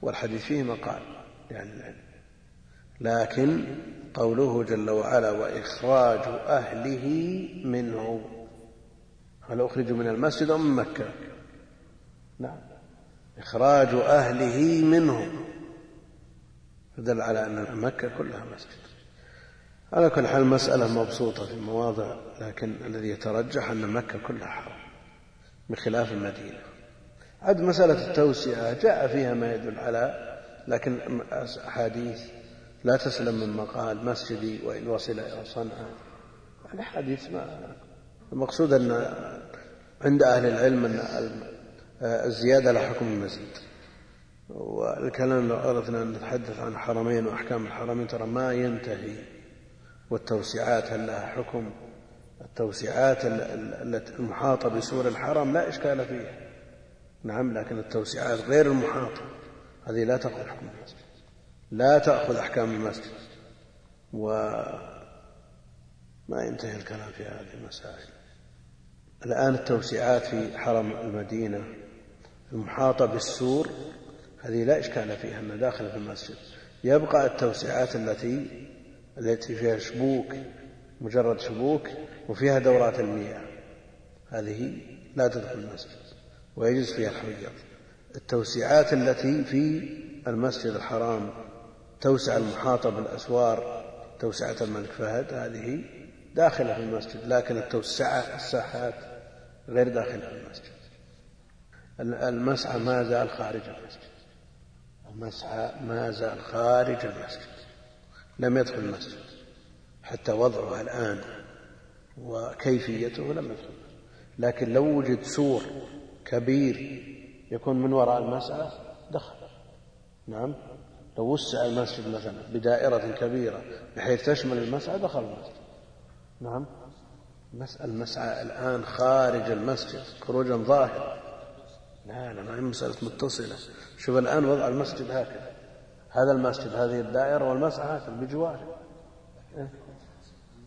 والحديث فيه مقال يعني العلم لكن قوله جل وعلا وإخراج أهله منه. هل أخرجوا من المسجد أم من مكة؟ نعم. إخراج أهله منه. فدل على أن مكة كلها مسجد. على كل حال المسألة مبسوطة في مواضع لكن الذي يترجح أن مكة كلها حرام بخلاف المدينة. عد مسألة التوسعة جاء فيها ما يدل على لكن أحاديث لا تسلم من مقال مسجدي وإن وصل إلى صنعاء. يعني حديث ما المقصود أن عند أهل العلم أن الزيادة لا حكم المزيد والكلام لو أردنا أن نتحدث عن الحرمين وأحكام الحرمين ترى ما ينتهي والتوسعات هل لها حكم التوسعات المحاطة بسور الحرم لا إشكال فيها. نعم لكن التوسعات غير المحاطة. هذه لا تأخذ حكم المسجد. لا تأخذ أحكام المسجد. وما ينتهي الكلام في هذه المسائل. الآن التوسعات في حرم المدينة المحاطة بالسور هذه لا إشكال فيها أنها داخلة في المسجد. يبقى التوسعات التي التي فيها شبوك مجرد شبوك وفيها دورات المياه. هذه لا تدخل المسجد ويجوز فيها الحجر التوسعات التي في المسجد الحرام توسع المحاطة بالأسوار توسعة الملك فهد هذه داخلة في المسجد لكن التوسعة الساحات غير داخلة في المسجد. المسعى ما زال خارج المسجد. المسعى ما زال خارج المسجد. لم يدخل المسجد. حتى وضعها الآن وكيفيته لم يدخل. لكن لو وجد سور كبير يكون من وراء المسعى دخل. نعم. لو وسع المسجد مثلا بدائرة كبيرة بحيث تشمل المسعى دخل المسجد. نعم. المسعى الآن خارج المسجد خروجا ظاهرا لا لا ما هي مسألة متصلة. شوف الآن وضع المسجد هكذا. هذا المسجد هذه الدائرة والمسعى هكذا بجواره؟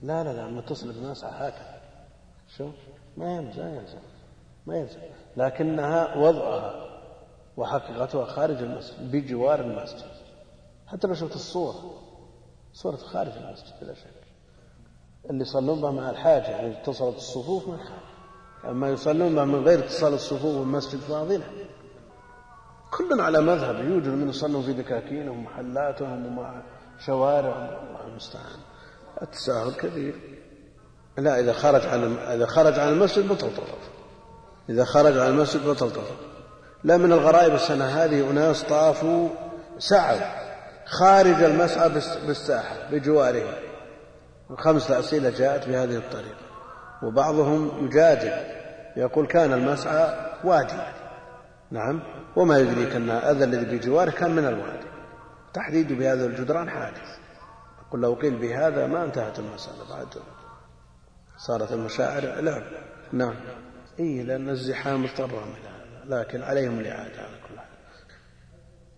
لا لا لا متصل بالمسعى هكذا. شوف ما ينزل ما ينزل ما ينزل لكنها وضعها وحقيقتها خارج المسجد بجوار المسجد. حتى لو شفت الصورة صورة خارج المسجد بلا شك. اللي يصلون بها مع الحاجة يعني اتصلت الصفوف الحاجة. أما يصلون بها من غير اتصال الصفوف والمسجد فاضلة كل على مذهب. يوجد من يصلون في دكاكينهم ومحلاتهم ومع شوارعهم. الله المستعان. التساهل كبير. لا إذا خرج عن إذا خرج عن المسجد بطل طواف إذا خرج عن المسجد بطل طواف لا من الغرائب السنة هذه أناس طافوا سعوا خارج المسعى بالساحة بجواره خمسة أسئلة جاءت بهذه الطريقة. وبعضهم يجادل يقول كان المسعى وادي نعم. وما يدريك أن هذا الذي بجواره كان من الوادي. تحديد بهذا الجدران حادث. يقول لو قيل بهذا ما انتهت المسألة بعد. صارت المشاعر لعب نعم. إيه لأن الزحام اضطرهم إلى هذا لكن عليهم الإعادة على كل حال.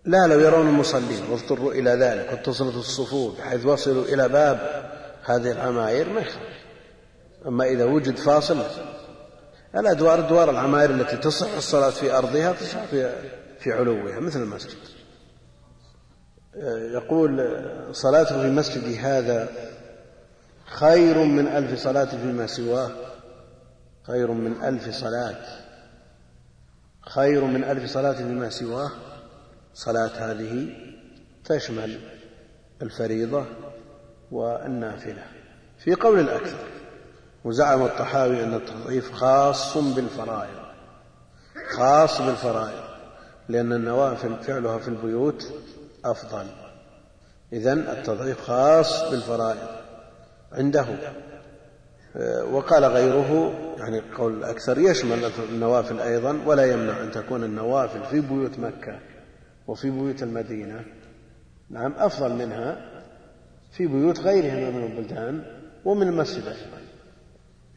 لا لو يرون المصلين واضطروا إلى ذلك واتصلت الصفوف بحيث وصلوا إلى باب هذه العماير ما يخالف. أما إذا وجد فاصل الأدوار أدوار العماير التي تصح الصلاة في أرضها تصح في في علوها مثل المسجد. يقول صلاته في مسجدي هذا خير من ألف صلاة فيما سواه. خير من ألف صلاة. خير من ألف صلاة فيما سواه. صلاة هذه تشمل الفريضة والنافلة. في قول الأكثر. وزعم الطحاوي أن التضعيف خاص بالفرائض خاص بالفرائض لأن النوافل فعلها في البيوت أفضل. إذن التضعيف خاص بالفرائض عنده. وقال غيره يعني قول الأكثر يشمل النوافل أيضا ولا يمنع أن تكون النوافل في بيوت مكة وفي بيوت المدينة. نعم أفضل منها في بيوت غيرها من البلدان ومن المسجد أيضا.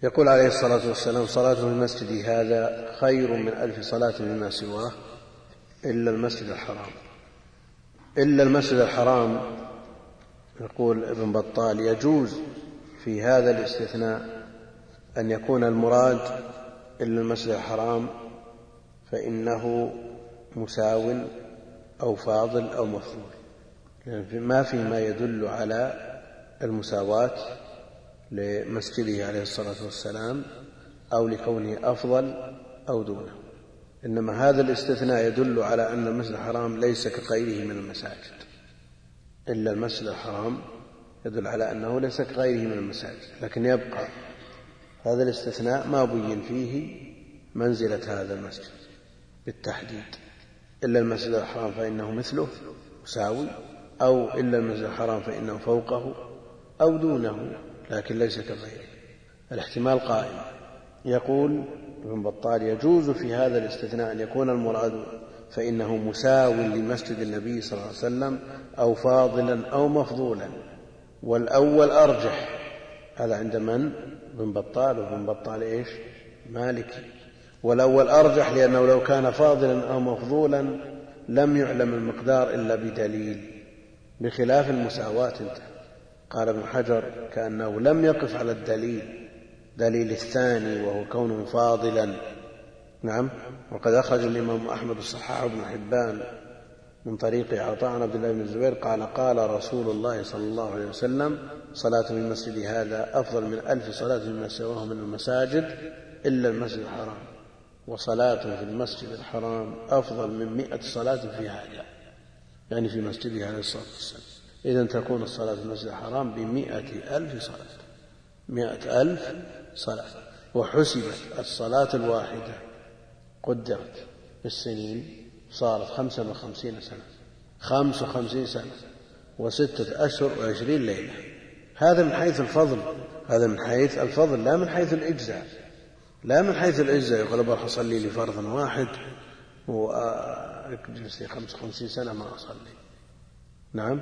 يقول عليه الصلاة والسلام صلاة في مسجدي هذا خير من ألف صلاة مما سواه إلا المسجد الحرام. إلا المسجد الحرام يقول ابن بطال يجوز في هذا الاستثناء أن يكون المراد إلا المسجد الحرام فإنه مساو أو فاضل أو مفضول يعني ما في ما يدل على المساواة لمسجده عليه الصلاة والسلام أو لكونه أفضل أو دونه. إنما هذا الاستثناء يدل على أن المسجد الحرام ليس كغيره من المساجد. إلا المسجد الحرام يدل على أنه ليس كغيره من المساجد. لكن يبقى هذا الاستثناء ما بين فيه منزلة هذا المسجد بالتحديد. إلا المسجد الحرام فإنه مثله مساوي أو إلا المسجد الحرام فإنه فوقه أو دونه. لكن ليس كغيره. الاحتمال قائم. يقول ابن بطال يجوز في هذا الاستثناء أن يكون المراد فإنه مساو لمسجد النبي صلى الله عليه وسلم أو فاضلا أو مفضولا. والأول أرجح. هذا عند من؟ ابن بطال. وابن بطال إيش؟ مالكي. والأول أرجح لأنه لو كان فاضلا أو مفضولا لم يعلم المقدار إلا بدليل. بخلاف المساواة انتهى. قال ابن حجر كأنه لم يقف على الدليل دليل الثاني وهو كونه فاضلا. نعم وقد أخرج الإمام أحمد الصحاح بن حبان من طريق عطاء عن عبد الله بن الزبير قال قال رسول الله صلى الله عليه وسلم صلاة في المسجد هذا أفضل من ألف صلاة مما سواه من المساجد إلا المسجد الحرام وصلاة في المسجد الحرام أفضل من مئة صلاة في هذا يعني في مسجده عليه الصلاة والسلام. إذا تكون الصلاة في المسجد الحرام بمئة ألف صلاة. مئة ألف صلاة. وحسبت الصلاة الواحدة قدرت بالسنين صارت خمسا وخمسين سنة. خمس وخمسين سنة. وستة أشهر وعشرين ليلة. هذا من حيث الفضل. هذا من حيث الفضل. لا من حيث الإجزاء. لا من حيث الإجزاء. يقول بروح أصلي لي فرضا واحد. وأجلس لي خمس وخمسين سنة ما أصلي. نعم.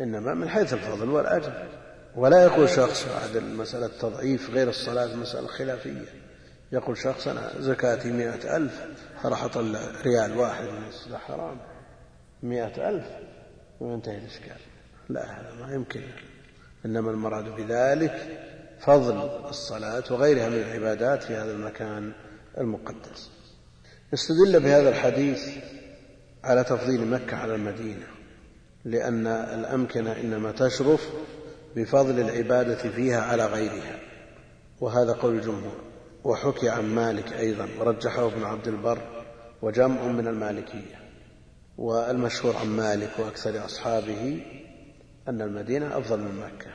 إنما من حيث الفضل والأجر. ولا يقول شخص بعد مسألة تضعيف غير الصلاة مسألة خلافية يقول شخص أنا زكاتي مئة ألف فراح أطلع ريال واحد من حرام. مئة ألف وينتهي الإشكال. لا هذا ما يمكن. إنما المراد بذلك فضل الصلاة وغيرها من العبادات في هذا المكان المقدس. استدل بهذا الحديث على تفضيل مكة على المدينة. لأن الأمكنة إنما تشرف بفضل العبادة فيها على غيرها. وهذا قول الجمهور. وحكي عن مالك أيضا ورجحه ابن عبد البر وجمع من المالكية. والمشهور عن مالك وأكثر أصحابه أن المدينة أفضل من مكة.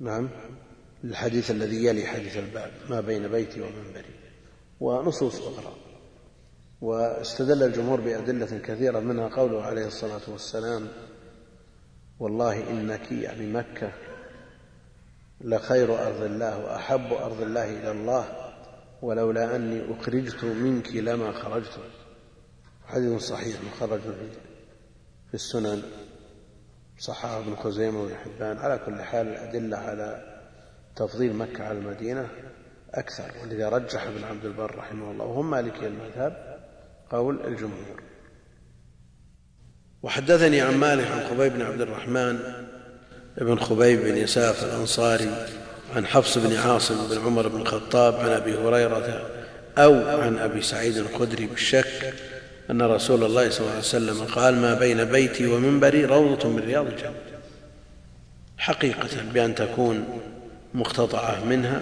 نعم الحديث الذي يلي حديث الباب ما بين بيتي ومنبري. ونصوص أخرى. واستدل الجمهور بأدلة كثيرة منها قوله عليه الصلاة والسلام والله إنك يعني مكة لخير أرض الله وأحب أرض الله إلى الله ولولا أني أخرجت منك لما خرجت. حديث صحيح مخرج في السنن صححه ابن خزيمة وابن حبان. على كل حال الأدلة على تفضيل مكة على المدينة أكثر ولذا رجح ابن عبد البر رحمه الله وهم مالكي المذهب. قول الجمهور. وحدثني عن مالك عن خبيب بن عبد الرحمن بن خبيب بن يساف الأنصاري عن حفص بن عاصم بن عمر بن الخطاب عن أبي هريرة أو عن أبي سعيد الخدري بالشك أن رسول الله صلى الله عليه وسلم قال ما بين بيتي ومنبري روضة من رياض الجنة. حقيقة بأن تكون مقتطعة منها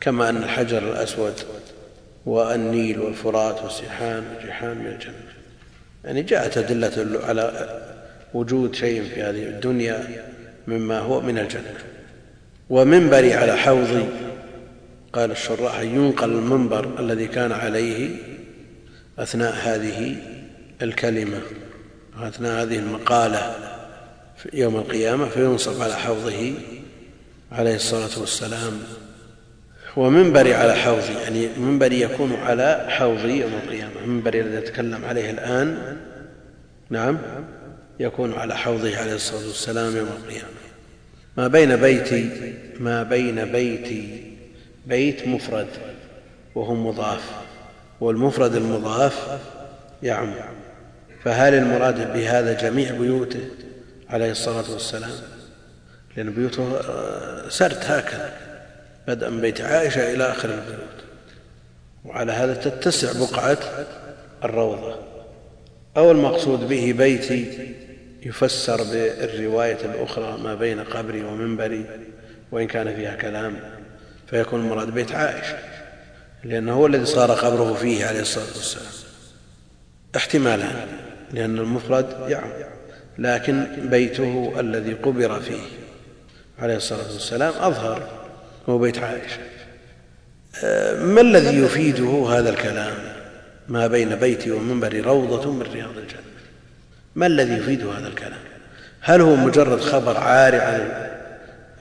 كما أن الحجر الأسود والنيل والفرات والسيحان والجيحان من الجنة. يعني جاءت أدلة على وجود شيء في هذه الدنيا مما هو من الجنة. ومنبري على حوضي قال الشراح ينقل المنبر الذي كان عليه أثناء هذه الكلمة أثناء هذه المقالة يوم القيامة فينصب على حوضه عليه الصلاة والسلام. ومنبري على حوضي يعني منبري يكون على حوضي يوم القيامة. منبري الذي أتكلم عليه الآن نعم يكون على حوضه عليه الصلاة والسلام يوم القيامة. ما بين بيتي ما بين بيتي بيت مفرد وهو مضاف والمفرد المضاف يعم. فهل المراد بهذا جميع بيوته عليه الصلاة والسلام؟ لأن بيوته آه، سرد هكذا. بدءا من بيت عائشة إلى آخر البيوت. وعلى هذا تتسع بقعة الروضة. أو المقصود به بيتي يفسر بالرواية الأخرى ما بين قبري ومنبري وإن كان فيها كلام فيكون المراد بيت عائشة لأنه هو الذي صار قبره فيه عليه الصلاة والسلام. احتمالان لأن المفرد يعم لكن بيته الذي قبر فيه عليه الصلاة والسلام أظهر. هو بيت عائشة. ما الذي يفيده هذا الكلام؟ ما بين بيتي ومنبري روضة من رياض الجنة. ما الذي يفيده هذا الكلام؟ هل هو مجرد خبر عاري عن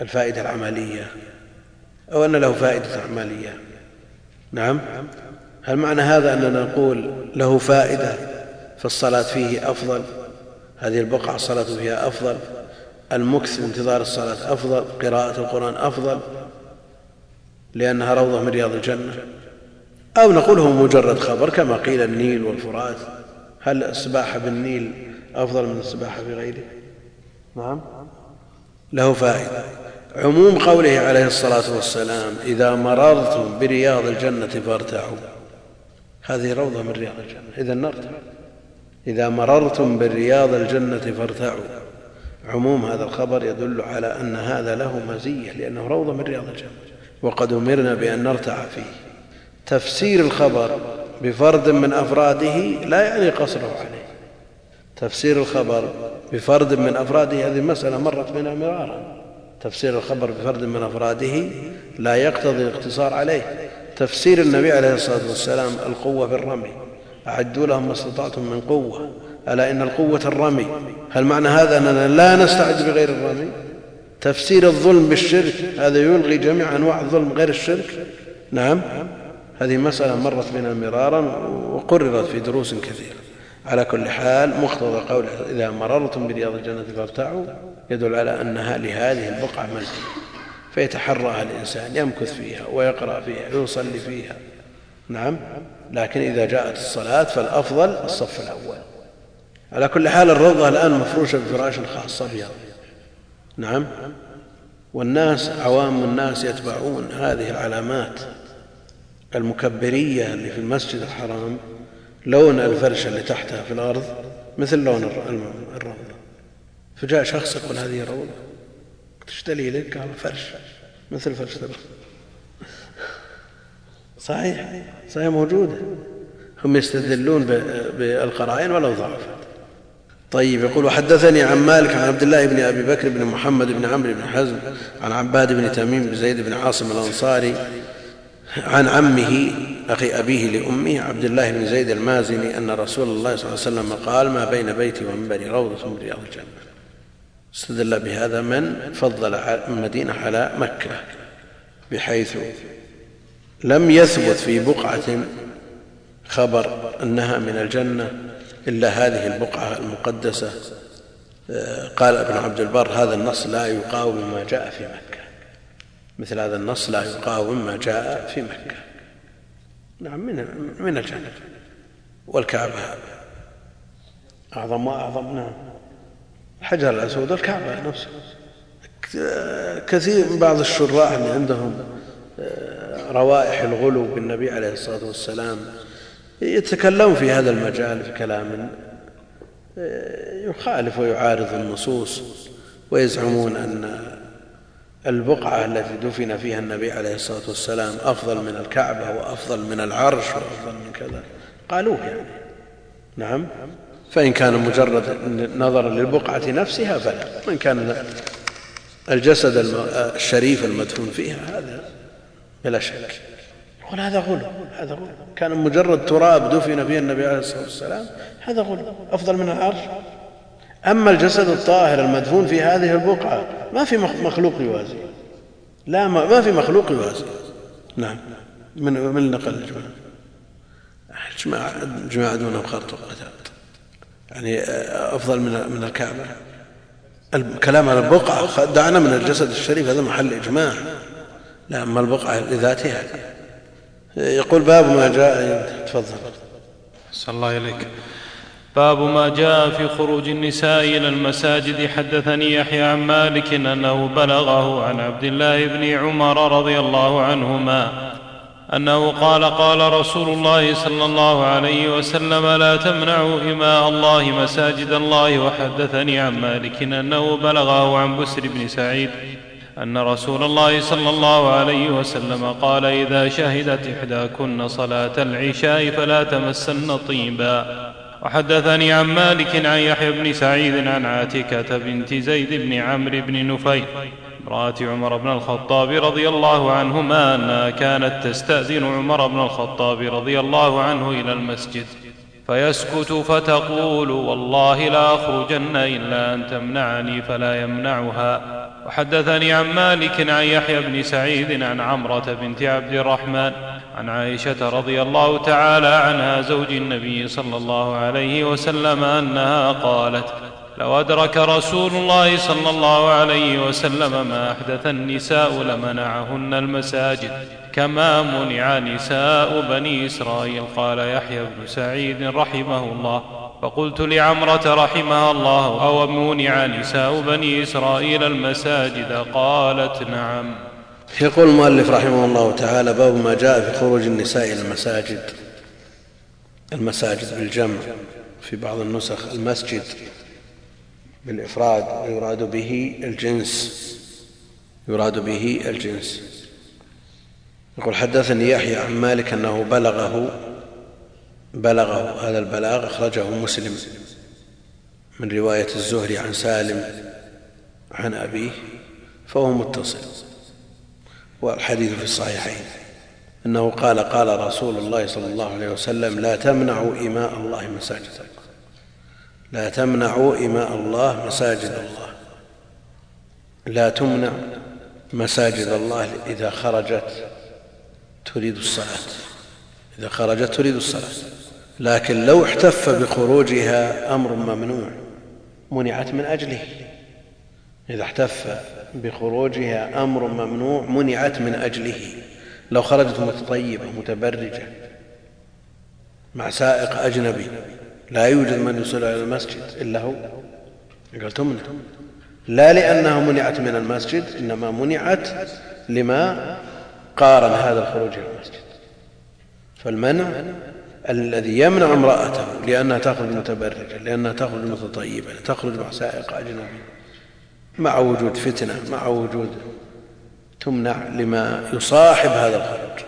الفائدة العملية أو أن له فائدة عملية؟ نعم. هل معنى هذا أننا نقول له فائدة فالصلاة فيه أفضل؟ هذه البقعة الصلاة فيها أفضل؟ المكث انتظار الصلاة أفضل؟ قراءة القرآن أفضل؟ لأنها روضة من رياض الجنة. أو نقول هو مجرد خبر كما قيل النيل والفرات. هل السباحة بالنيل أفضل من السباحة بغيره؟ نعم. له فائدة. عموم قوله عليه الصلاة والسلام إذا مررتم برياض الجنة فارتعوا. هذه روضة من رياض الجنة. إذا نرتع إذا مررتم برياض الجنة فارتعوا. عموم هذا الخبر يدل على أن هذا له مزية لأنه روضة من رياض الجنة. وقد أمرنا بأن نرتع فيه. تفسير الخبر بفرد من أفراده لا يعني قصره عليه. تفسير الخبر بفرد من أفراده هذه مسألة مرت بنا مرارا. تفسير الخبر بفرد من أفراده لا يقتضي الاقتصار عليه. تفسير النبي عليه الصلاة والسلام القوة في الرمي. أعدوا لهم ما استطعتم من قوة. ألا إن القوة الرمي هل معنى هذا أننا لا نستعد بغير الرمي؟ تفسير الظلم بالشرك هذا يلغي جميع أنواع الظلم غير الشرك. نعم هذه مسألة مرت بنا مرارا وقررت في دروس كثيرة. على كل حال مقتضى قوله إذا مررتم برياض الجنة فارتعوا يدل على أنها لهذه البقعة منزل فيتحرىها الإنسان يمكث فيها ويقرأ فيها ويصلي فيها. نعم لكن إذا جاءت الصلاة فالأفضل الصف الأول. على كل حال الروضة الآن مفروشة بفراش خاص أبيض نعم. والناس عوام الناس يتبعون هذه العلامات المكبرية اللي في المسجد الحرام لون الفرشة اللي تحتها في الأرض مثل لون الروضة فجاء شخص يقول هذه روضة تشتري لك قال فرش. مثل فرشة الأرض صحيح. صحيح موجودة. هم يستدلون بالقرائن ولو ضعفت. طيب يقول وحدثني عن مالك عن عبد الله بن أبي بكر بن محمد بن عمرو بن حزم عن عباد بن تميم بن زيد بن عاصم الأنصاري عن عمه أخي أبيه لأمه عبد الله بن زيد المازني أن رسول الله صلى الله عليه وسلم قال ما بين بيتي ومنبري روضة من رياض الجنة. استدل بهذا من فضل المدينة على مكة بحيث لم يثبت في بقعة خبر أنها من الجنة. إلا هذه البقعة المقدسة قال ابن عبد البر هذا النص لا يقاوم ما جاء في مكة. مثل هذا النص لا يقاوم ما جاء في مكة. نعم من من الجنة والكعبة. أعظم وأعظم نعم. الحجر الأسود والكعبة نفسه. كثير من بعض الشراح اللي عندهم آه، روائح الغلو بالنبي عليه الصلاة والسلام. يتكلمون في هذا المجال في كلام آه، يخالف ويعارض النصوص ويزعمون أن البقعة التي دفن فيها النبي عليه الصلاة والسلام أفضل من الكعبة وأفضل من العرش وأفضل من كذا. قالوه يعني. نعم. فإن كان مجرد نظرا للبقعة نفسها فلا. وإن كان الجسد الشريف المدفون فيها هذا بلا شك. يقول هذا غلو. هذا غلو. كان مجرد تراب دفن فيه النبي عليه الصلاة والسلام. هذا غلو. أفضل من العرش. أما الجسد الطاهر المدفون في هذه البقعة ما في مخلوق يوازي. لا ما في مخلوق يوازي. نعم. من من نقل الجماعة؟ الجماعة الجماعة دونهم خرط وقتال يعني أفضل من من الكعبة. الكلام على البقعة. دعنا من الجسد الشريف. هذا محل إجماع. لا أما البقعة لذاتها. يقول باب ما جاء تفضل. صلى الله إليك باب ما جاء في خروج النساء إلى المساجد. حدثني يحيى عن مالك أنه بلغه عن عبد الله بن عمر رضي الله عنهما أنه قال قال رسول الله صلى الله عليه وسلم لا تمنعوا إماء الله مساجد الله. وحدثني عن مالك أنه بلغه عن بسر بن سعيد أن رسول الله صلى الله عليه وسلم قال إذا شهدت إحداكن صلاة العشاء فلا تمسن طيبا. وحدثني عن مالك عن يحيى بن سعيد عن عاتكة بنت زيد بن عمرو بن نفيل امرأة عمر بن الخطاب رضي الله عنهما أنها كانت تستأذن عمر بن الخطاب رضي الله عنه إلى المسجد. فيسكت فتقول والله لا أخرجن إلا أن تمنعني فلا يمنعها. وحدثني عن مالك عن يحيى بن سعيد عن عمرة بنت عبد الرحمن عن عائشة رضي الله تعالى عنها زوج النبي صلى الله عليه وسلم أنها قالت لو أدرك رسول الله صلى الله عليه وسلم ما أحدث النساء لمنعهن المساجد. كما منع نساء بني إسرائيل قال يحيى بن سعيد رحمه الله. فقلت لعمرة رحمها الله أو منع نساء بني إسرائيل المساجد؟ قالت نعم. يقول المؤلف رحمه الله تعالى باب ما جاء في خروج النساء إلى المساجد. المساجد بالجمع في بعض النسخ المسجد بالإفراد ويراد به الجنس يراد به الجنس. يقول حدثني يحيى عن مالك أنه بلغه بلغه هذا البلاغ أخرجه مسلم من رواية الزهري عن سالم عن أبيه فهو متصل. والحديث في الصحيحين أنه قال قال رسول الله صلى الله عليه وسلم لا تمنعوا إماء الله مساجد لا تمنعوا إماء الله مساجد الله لا تمنع مساجد الله إذا خرجت تريد الصلاة. إذا خرجت تريد الصلاة. لكن لو احتف بخروجها أمر ممنوع منعت من أجله. إذا احتف بخروجها أمر ممنوع منعت من أجله. لو خرجت متطيبة متبرجة مع سائق أجنبي لا يوجد من يصل إلى المسجد إلا هو. قال تمنع لا لأنها منعت من المسجد إنما منعت لما قارن هذا الخروج إلى المسجد. فالمنع الذي يمنع امرأته لأنها تخرج متبرجة لأنها تخرج متطيبة تخرج مع سائق أجنبي مع وجود فتنة مع وجود تمنع لما يصاحب هذا الخروج.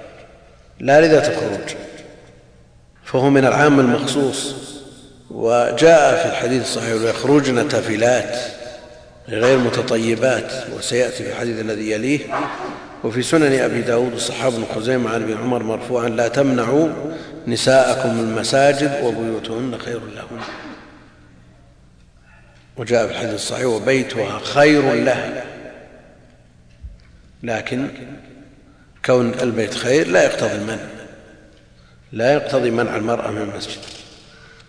لا لذات الخروج. فهو من العام المخصوص. وجاء في الحديث الصحيح ويخرجن تافلات غير متطيبات وسيأتي في الحديث الذي يليه وفي سنن أبي داود الصحابة بن خزيمة عن ابن عمر مرفوعا لا تمنعوا نساءكم المساجد وبيوتهن خير لهن. وجاء في الحديث الصحيح وبيتها خير لها. لكن كون البيت خير لا يقتضي المنع لا يقتضي منع المرأة من المسجد.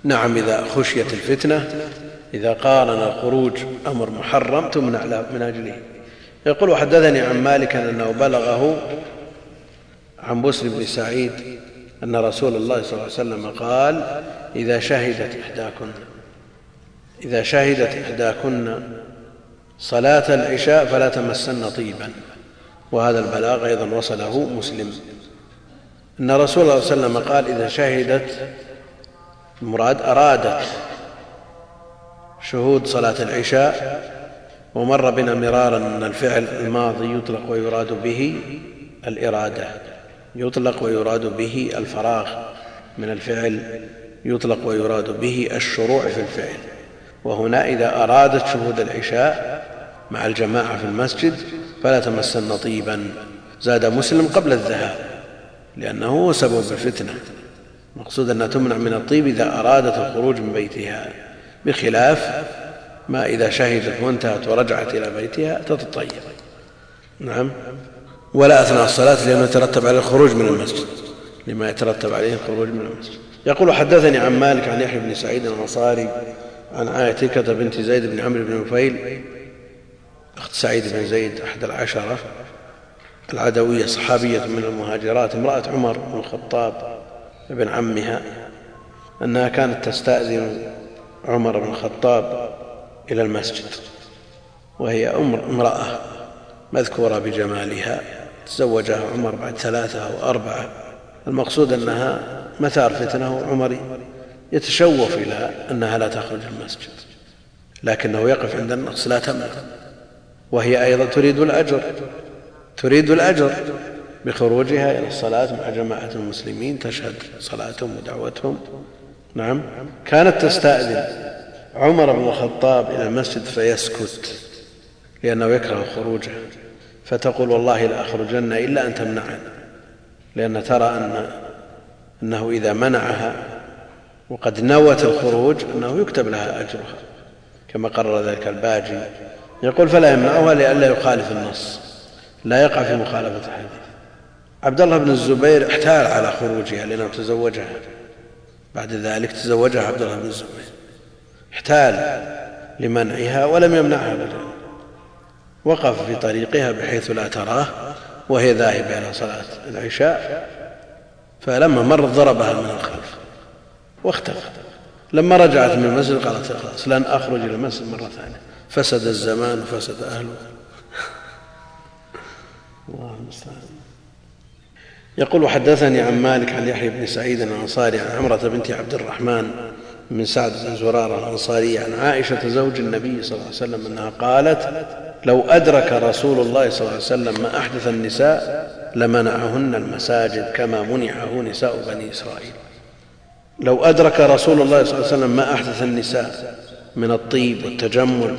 نعم إذا خشيت الفتنة إذا قارن الخروج أمر محرم تمنع من أجله. يقول وحدثني عن مالك أنه بلغه عن بسر بن سعيد أن رسول الله صلى الله عليه وسلم قال إذا شهدت إحداكن إذا شهدت إحداكن صلاة العشاء فلا تمسن طيبا. وهذا البلاغ أيضا وصله مسلم. أن رسول الله صلى الله عليه وسلم قال إذا شهدت المراد أرادت شهود صلاة العشاء ومر بنا مرارا أن الفعل الماضي يطلق ويراد به الإرادة. يطلق ويراد به الفراغ. من الفعل يطلق ويراد به الشروع في الفعل. وهنا إذا أرادت شهود العشاء مع الجماعة في المسجد فلا تمسن طيبا. زاد مسلم قبل الذهاب لأنه هو سبب الفتنة. مقصود أنها تمنع من الطيب إذا أرادت الخروج من بيتها. بخلاف ما إذا شهدت وانتهت ورجعت إلى بيتها تتطيب. نعم. ولا أثناء الصلاة لأنه يترتب عليه الخروج من المسجد. لما يترتب عليه الخروج من المسجد. يقول حدثني عن مالك عن يحيى بن سعيد الأنصاري عن عاتكة بنت زيد بن عمرو بن نفيل. أخت سعيد بن زيد أحد العشرة. العدوية صحابية من المهاجرات امرأة عمر بن الخطاب ابن عمها أنها كانت تستأذن عمر بن الخطاب إلى المسجد وهي امرأة مذكورة بجمالها تزوجها عمر بعد ثلاثة أو أربعة. المقصود أنها مثار فتنة وعمر يتشوف إلى أنها لا تخرج المسجد لكنه يقف عند النقص لا تمنع وهي أيضا تريد الأجر تريد الأجر بخروجها إلى الصلاة مع جماعة المسلمين تشهد صلاتهم ودعوتهم. نعم كانت تستأذن. عمر بن الخطاب إلى المسجد فيسكت لأنه يكره خروجها فتقول والله لاخرجن إلا أن تمنعني لأن ترى أن أنه إذا منعها وقد نوت الخروج أنه يكتب لها أجرها كما قرر ذلك الباجي. يقول فلا يمنعها لئلا يخالف النص لا يقع في مخالفة الحديث. عبد الله بن الزبير احتال على خروجها لأنه تزوجها بعد ذلك تزوجها عبد الله بن الزبير. احتال لمنعها ولم يمنعها ابدا. وقف في طريقها بحيث لا تراه وهي ذاهبة إلى صلاة العشاء فلما مرت ضربها من الخلف واختفى. لما رجعت من المسجد قالت خلاص لن أخرج إلى المسجد مرة ثانية. فسد الزمان وفسد أهله. الله المستعان يقول حدثني عن مالك عن يحيى بن سعيد الانصاري عن عمرة بنت عبد الرحمن بن سعد بن زرارة الانصاريه عن عائشة زوج النبي صلى الله عليه وسلم أنها قالت لو أدرك رسول الله صلى الله عليه وسلم ما أحدث النساء لمنعهن المساجد كما منعه نساء بني إسرائيل. لو أدرك رسول الله صلى الله عليه وسلم ما أحدث النساء من الطيب والتجمل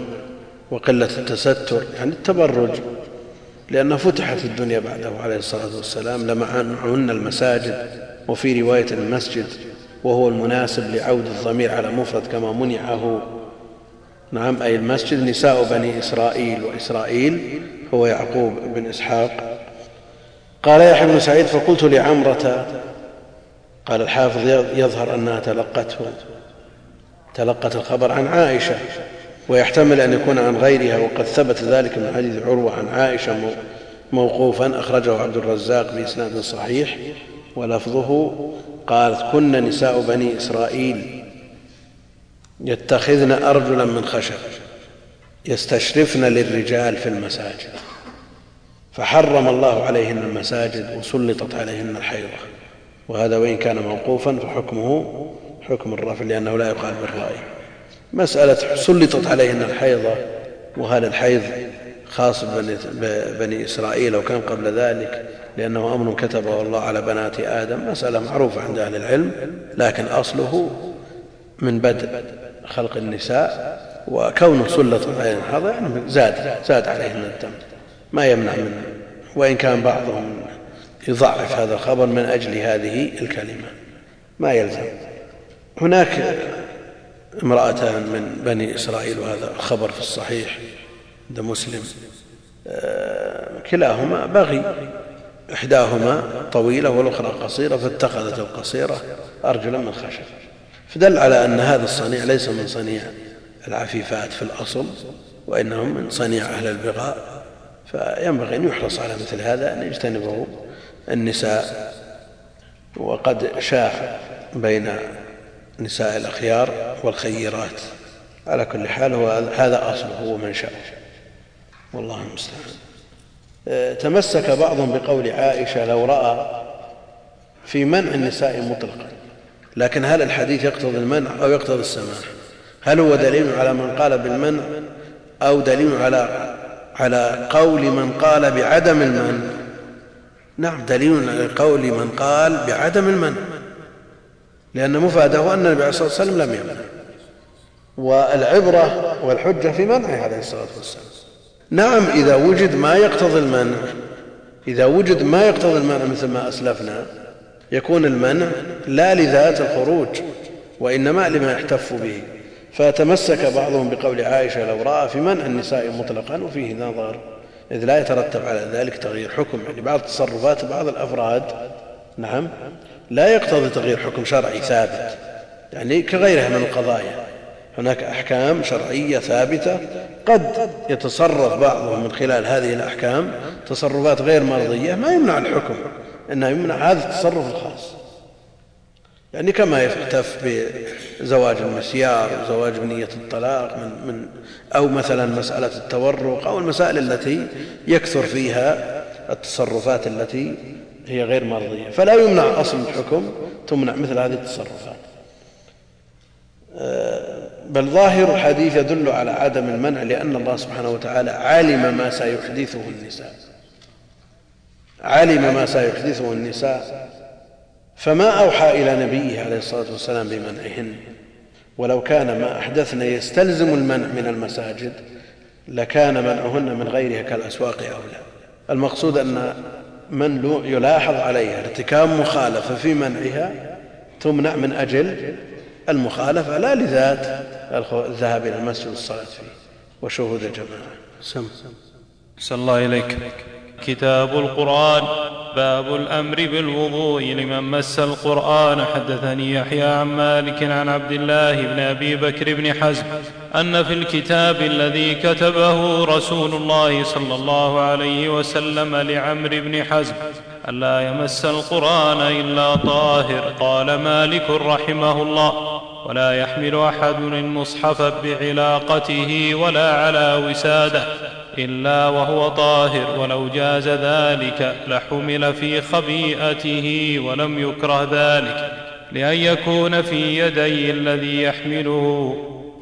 وقلة التستر يعني التبرج لأنه فتحت الدنيا بعده عليه الصلاة والسلام لمعنهن المساجد وفي رواية المسجد وهو المناسب لعود الضمير على مفرد كما منعه. نعم أي المسجد نساء بني إسرائيل وإسرائيل هو يعقوب بن إسحاق. قال يحيى بن سعيد فقلت لعمرة قال الحافظ يظهر أنها تلقته تلقت الخبر عن عائشة ويحتمل أن يكون عن غيرها وقد ثبت ذلك من حديث عروة عن عائشة موقوفا أخرجه عبد الرزاق بإسناد صحيح ولفظه قالت كن نساء بني إسرائيل يتخذن أرجلا من خشب يستشرفن للرجال في المساجد فحرم الله عليهن المساجد وسلطت عليهن الحيضة وهذا وإن كان موقوفا فحكمه حكم الرفع لأنه لا يقال بالرأي. مسألة سلطت عليهن الحيضة وهذا الحيض خاص بني إسرائيل وكان قبل ذلك لأنه أمر كتبه الله على بنات آدم مسألة معروفة عند أهل العلم لكن أصله من بدء خلق النساء وكونه سلط عليهن الحيضة يعني زاد زاد عليهن الدم ما يمنع منه وإن كان بعضهم يضعف هذا الخبر من أجل هذه الكلمة ما يلزم. هناك امرأتان من بني إسرائيل وهذا الخبر في الصحيح. عند مسلم. آه، كلاهما بغي. إحداهما طويلة والأخرى قصيرة فاتخذت القصيرة أرجلا من خشب. فدل على أن هذا الصنيع ليس من صنيع العفيفات في الأصل وإنهم من صنيع أهل البغاء. فينبغي أن يحرص على مثل هذا أن يجتنبه النساء. وقد شاع بين نساء الأخيار والخيرات. على كل حال هو هذا أصله ومنشأه والله المستعان. آه، تمسك بعضهم بقول عائشة لو رأى في منع النساء مطلقا. لكن هل الحديث يقتضي المنع أو يقتضي السماح هل هو دليل على من قال بالمنع أو دليل على على قول من قال بعدم المنع؟ نعم دليل على قول من قال بعدم المنع. لأن مفاده أن النبي عليه الصلاة والسلام لم يمنع. والعبرة والحجة في منعه عليه الصلاة والسلام. نعم إذا وجد ما يقتضي المنع إذا وجد ما يقتضي المنع مثل ما أسلفنا يكون المنع لا لذات الخروج وإنما لما يحتف به. فتمسك بعضهم بقول عائشة لو رأى في منع النساء مطلقا وفيه نظر إذ لا يترتب على ذلك تغيير حكم. يعني بعض تصرفات بعض الأفراد نعم لا يقتضي تغيير حكم شرعي ثابت يعني كغيرها من القضايا. هناك أحكام شرعية ثابتة قد يتصرف بعضهم من خلال هذه الأحكام تصرفات غير مرضية ما يمنع الحكم إنه يمنع هذا التصرف الخاص. يعني كما يفتف بزواج المسيار وزواج بنية الطلاق من, من أو مثلا مسألة التورق أو المسائل التي يكثر فيها التصرفات التي هي غير مرضية. فلا يمنع أصل الحكم تمنع مثل هذه التصرفات. بل ظاهر الحديث يدل على عدم المنع لأن الله سبحانه وتعالى علم ما سيحدثه النساء. علم ما سيحدثه النساء. فما أوحى إلى نبيه عليه الصلاة والسلام بمنعهن؟ ولو كان ما أحدثن يستلزم المنع من المساجد لكان منعهن من غيرها كالأسواق أولى المقصود أن من يلاحظ عليها ارتكاب مخالفة في منعها تمنع من أجل المخالفة لا لذات. الذهاب إلى المسجد والصلاة فيه وشهود الجماعة. سم. سم الله إليك. كتاب القرآن باب الأمر بالوضوء لمن مس القرآن. حدثني يحيى عن مالك عن عبد الله بن أبي بكر بن حزم أن في الكتاب الذي كتبه رسول الله صلى الله عليه وسلم لعمر بن حزم ألا يمس القرآن إلا طاهر. قال مالك رحمه الله ولا يحمل أحد المصحف بعلاقته ولا على وساده إلا وهو طاهر. ولو جاز ذلك لحمل في خبيئته ولم يكره ذلك. لأن يكون في يدي الذي يحمله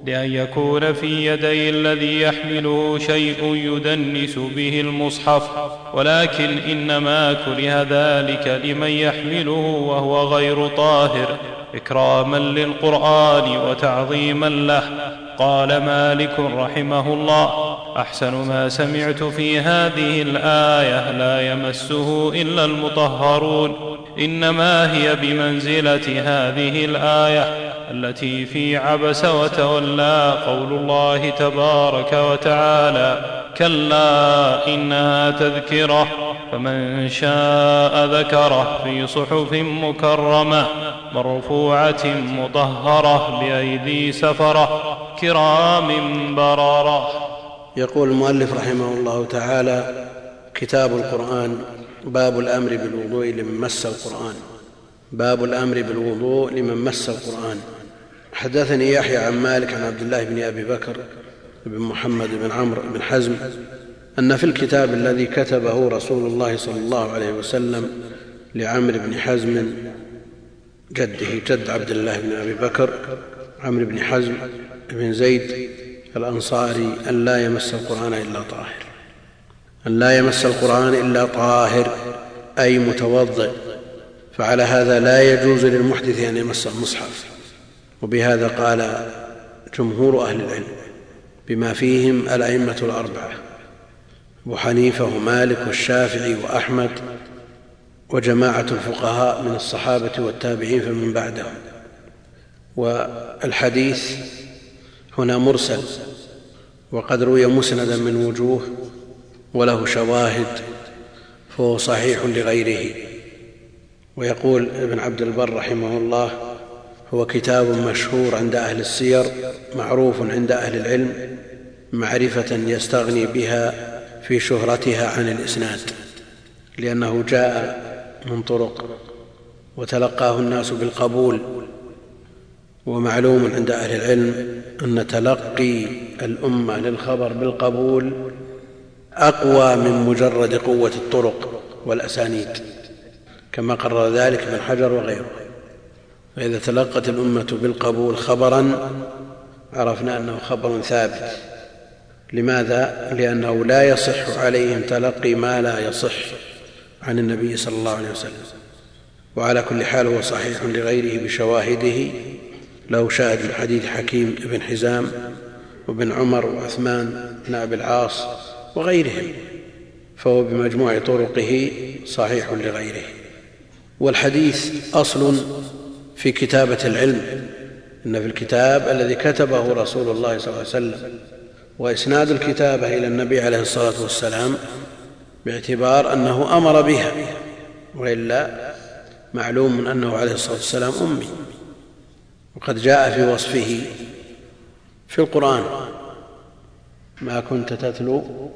لأن يكون في يدي الذي يحمله شيء يدنس به المصحف ولكن إنما كره ذلك لمن يحمله وهو غير طاهر إكراما للقرآن وتعظيما له. قال مالك رحمه الله أحسن ما سمعت في هذه الآية لا يمسه إلا المطهرون. إنما هي بمنزلة هذه الآية التي في عبس وتولى قول الله تبارك وتعالى كلا إنها تذكرة فمن شاء ذكره في صحف مكرمة. مرفوعة مطهرة بأيدي سفرة كرام بررة. يقول المؤلف رحمه الله تعالى كتاب القرآن باب الأمر بالوضوء لمن مس القرآن. باب الأمر بالوضوء لمن مس القرآن. حدثني يحيى عن مالك عن عبد الله بن أبي بكر بن محمد بن عمرو بن حزم أن في الكتاب الذي كتبه رسول الله صلى الله عليه وسلم لعمرو بن حزم جده جد عبد الله بن أبي بكر عمرو بن حزم بن زيد الأنصاري أن لا يمس القرآن إلا طاهر. أن لا يمس القرآن إلا طاهر أي متوضئ. فعلى هذا لا يجوز للمحدث أن يمس المصحف. وبهذا قال جمهور أهل العلم بما فيهم الأئمة الأربعة أبو حنيفة ومالك والشافعي وأحمد وجماعة الفقهاء من الصحابة والتابعين فمن بعدهم. والحديث هنا مرسل وقد روي مسندا من وجوه وله شواهد فهو صحيح لغيره. ويقول ابن عبد البر رحمه الله هو كتاب مشهور عند أهل السير معروف عند أهل العلم معرفة يستغني بها في شهرتها عن الإسناد لأنه جاء من طرق وتلقاه الناس بالقبول ومعلوم عند أهل العلم أن تلقي الأمة للخبر بالقبول أقوى من مجرد قوة الطرق والأسانيد كما قرر ذلك ابن حجر وغيره. فإذا تلقت الأمة بالقبول خبرا عرفنا أنه خبر ثابت. لماذا؟ لأنه لا يصح عليهم تلقي ما لا يصح. عن النبي صلى الله عليه وسلم. وعلى كل حال هو صحيح لغيره بشواهده. له شاهد من حديث حكيم بن حزام وابن عمر وعثمان بن أبي العاص وغيرهم فهو بمجموع طرقه صحيح لغيره. والحديث أصل في كتابة العلم إن في الكتاب الذي كتبه رسول الله صلى الله عليه وسلم وإسناد الكتابه إلى النبي عليه الصلاة والسلام باعتبار أنه أمر بها وإلا معلوم أنه عليه الصلاة والسلام أمي. وقد جاء في وصفه في القرآن ما كنت تتلو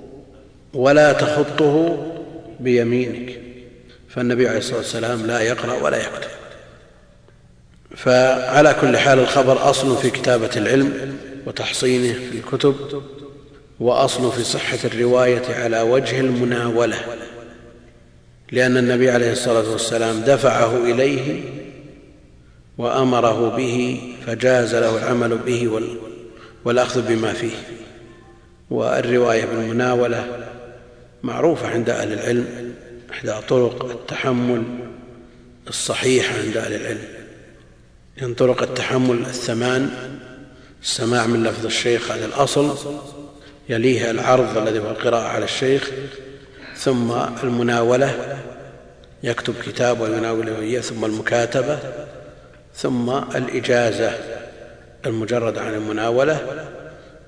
ولا تخطه بيمينك فالنبي عليه الصلاة والسلام لا يقرأ ولا يكتب. فعلى كل حال الخبر أصل في كتابة العلم وتحصينه في الكتب. وأصل في صحة الرواية على وجه المناولة لأن النبي عليه الصلاة والسلام دفعه إليه وأمره به فجاز له العمل به والأخذ بما فيه. والرواية بالمناولة معروفة عند أهل العلم احدى طرق التحمل الصحيحة عند أهل العلم. من طرق التحمل الثمان السماع من لفظ الشيخ هذا الأصل يليه العرض الذي هو القراءة على الشيخ ثم المناولة يكتب كتاب ويناوله اياه ثم المكاتبة ثم الإجازة المجرد عن المناولة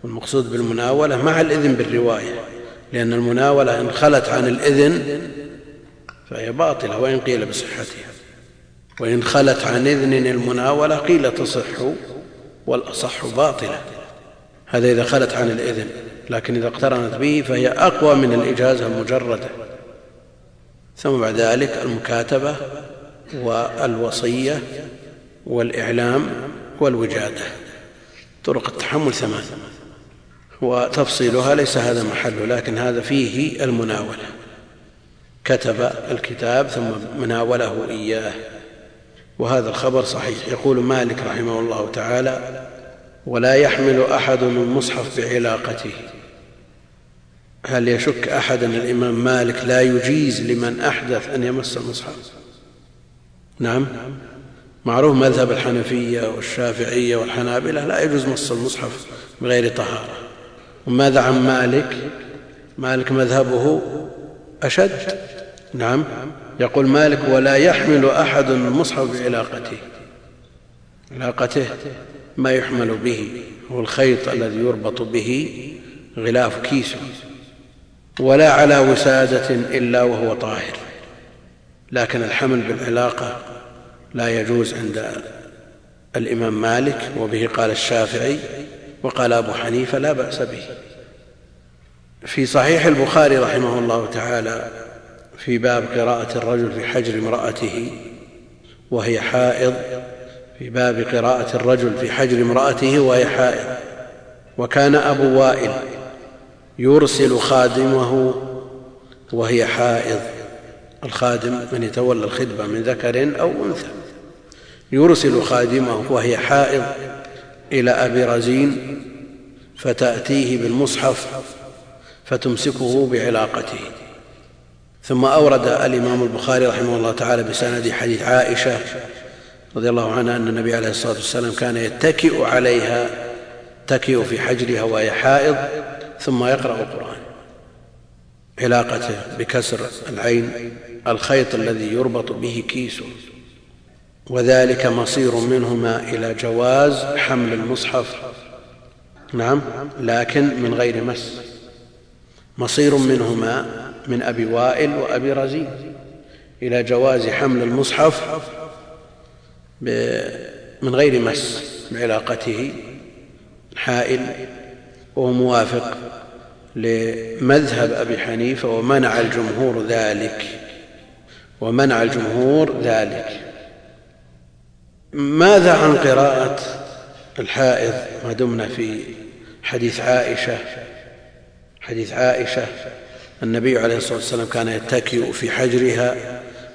والمقصود بالمناولة مع الإذن بالرواية لأن المناولة إن خلت عن الإذن فهي باطلة وإن قيل بصحتها. وإن خلت عن إذن المناولة قيل تصح والأصح باطلة. هذا إذا خلت عن الإذن. لكن إذا اقترنت به فهي أقوى من الإجازة المجردة ثم بعد ذلك المكاتبة والوصية والإعلام والوجادة. طرق التحمل ثمان وتفصيلها ليس هذا محله لكن هذا فيه المناولة. كتب الكتاب ثم مناوله إياه. وهذا الخبر صحيح. يقول مالك رحمه الله تعالى ولا يحمل أحد المصحف بعلاقته. هل يشك أحد أن الإمام مالك لا يجيز لمن أحدث أن يمس المصحف؟ نعم. معروف مذهب الحنفية والشافعية والحنابلة لا يجوز مص المصحف بغير طهارة. وماذا عن مالك؟ مالك مذهبه أشد. نعم. يقول مالك ولا يحمل أحد المصحف بعلاقته. علاقته ما يحمل به. هو الخيط الذي يربط به غلاف كيسه. ولا على وسادة إلا وهو طاهر. لكن الحمل بالعلاقة لا يجوز عند الإمام مالك وبه قال الشافعي وقال أبو حنيفة لا بأس به. في صحيح البخاري رحمه الله تعالى في باب قراءة الرجل في حجر امرأته وهي حائض. في باب قراءة الرجل في حجر امرأته وهي حائض. وكان أبو وائل يرسل خادمه وهي حائض. الخادم من يتولى الخدمة من ذكر أو أنثى. يرسل خادمه وهي حائض إلى أبي رزين فتأتيه بالمصحف فتمسكه بعلاقته. ثم أورد الإمام البخاري رحمه الله تعالى بسند حديث عائشة رضي الله عنها أن النبي عليه الصلاة والسلام كان يتكئ عليها تكئ في حجرها وهي حائض. ثم يقرأ القرآن. علاقته بكسر العين الخيط الذي يربط به كيسه. وذلك مصير منهما إلى جواز حمل المصحف. نعم لكن من غير مس. مصير منهما من أبي وائل وأبي رزين إلى جواز حمل المصحف من غير مس بعلاقته حائل وهو موافق لمذهب أبي حنيفة ومنع الجمهور ذلك ومنع الجمهور ذلك. ماذا عن قراءة الحائض؟ ما دمنا في حديث عائشة. حديث عائشة النبي عليه الصلاة والسلام كان يتكئ في حجرها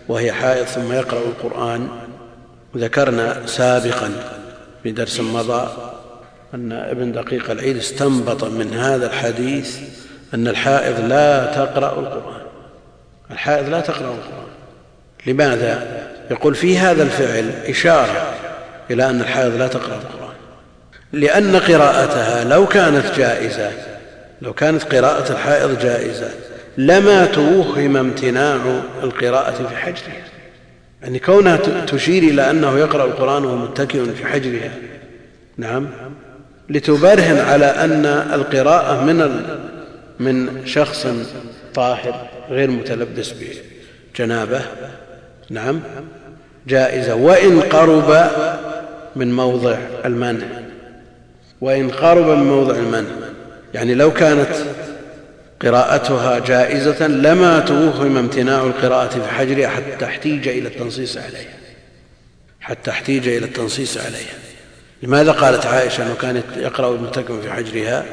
وهي حائض ثم يقرأ القرآن. ذكرنا سابقا في درس مضى أن ابن دقيق العيد استنبط من هذا الحديث أن الحائض لا تقرأ القرآن. الحائض لا تقرأ القرآن. لماذا؟ يقول في هذا الفعل إشارة إلى أن الحائض لا تقرأ القرآن. لأن قراءتها لو كانت جائزة لو كانت قراءة الحائض جائزة لما توهم امتناع القراءة في حجرها. يعني كونها تشير إلى أنه يقرأ القرآن وهو متكئ في حجرها. نعم. لتبرهن على أن القراءة من من شخص طاهر غير متلبس بجنابه. نعم. جائزة. وإن قرب من موضع المنع. وإن قرب من موضع المنع. يعني لو كانت قراءتها جائزة لما توهم امتناع القراءة في حجرها حتى احتيج إلى التنصيص عليها. حتى احتيج إلى التنصيص عليها. لماذا قالت عائشة أنه كان يقرأ المتكم في حجرها؟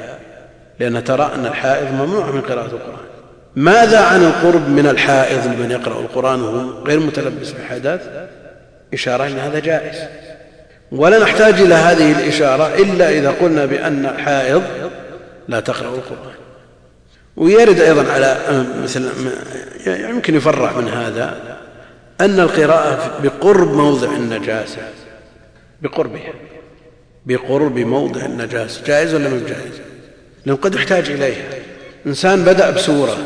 لأن ترى أن الحائض ممنوع من قراءة القرآن. ماذا عن القرب من الحائض لمن يقرأ القرآن وهو غير متلبس بحدث إشارة أن هذا جائز. ولا نحتاج إلى هذه الإشارة إلا إذا قلنا بأن الحائض لا تقرأ القرآن. ويرد أيضا على مثل يمكن يفرع من هذا أن القراءة بقرب موضع النجاسة بقربها. بقرب موضع النجاسة جائز ولا مو جائز؟ لأنه قد يحتاج إليها. إنسان بدأ بسورة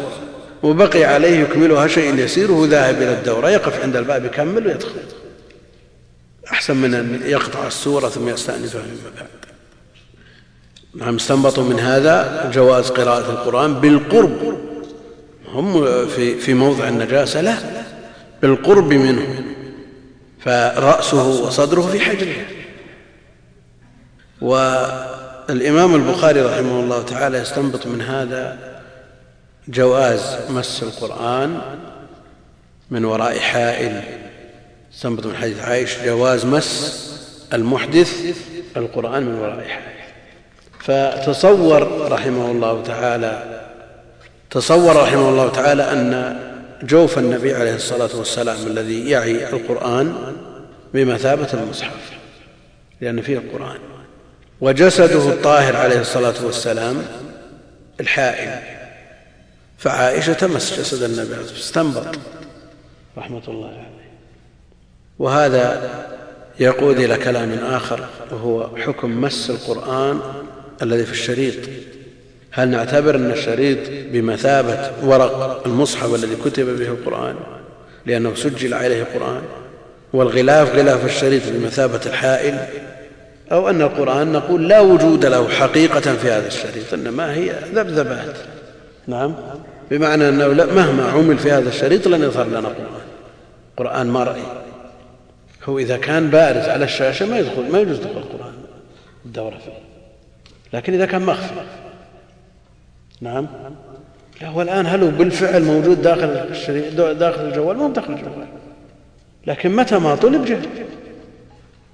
وبقي عليه يكملها شيء يسير وهو ذاهب إلى الدورة يقف عند الباب يكمل ويدخل. أحسن من أن يقطع السورة ثم يستأنفها فيما بعد نعم استنبطوا من هذا جواز قراءة القرآن بالقرب. هم في, في موضع النجاسة لا بالقرب منه. فرأسه وصدره في حجره. والإمام البخاري رحمه الله تعالى يستنبط من هذا جواز مس القرآن من وراء حائل. استنبط من حديث عائشة جواز مس المحدث القرآن من وراء حائل. فتصور رحمه الله تعالى تصور رحمه الله تعالى أن جوف النبي عليه الصلاة والسلام الذي يعي القرآن بمثابة المصحف لأن فيه القرآن. وجسده الطاهر عليه الصلاة والسلام الحائل. فعائشة تمس جسد النبي عليه استنبط. رحمة الله عليه. وهذا يقود إلى كلام آخر وهو حكم مس القرآن الذي في الشريط. هل نعتبر أن الشريط بمثابة ورق المصحف الذي كتب به القرآن؟ لأنه سجل عليه القرآن. والغلاف غلاف الشريط بمثابة الحائل. أو أن القرآن نقول لا وجود له حقيقة في هذا الشريط إنما هي ذبذبات. نعم. بمعنى أنه مهما عمل في هذا الشريط لن يظهر لنا قرآن. قرآن مرئي هو إذا كان بارز على الشاشة ما يدخل ما يجوز دخول القرآن. الدورة فيه. لكن إذا كان مخفي. نعم. لا هو الآن هل هو بالفعل موجود داخل الشريط داخل الجوال؟ مو داخل الجوال. لكن متى ما طلب جهل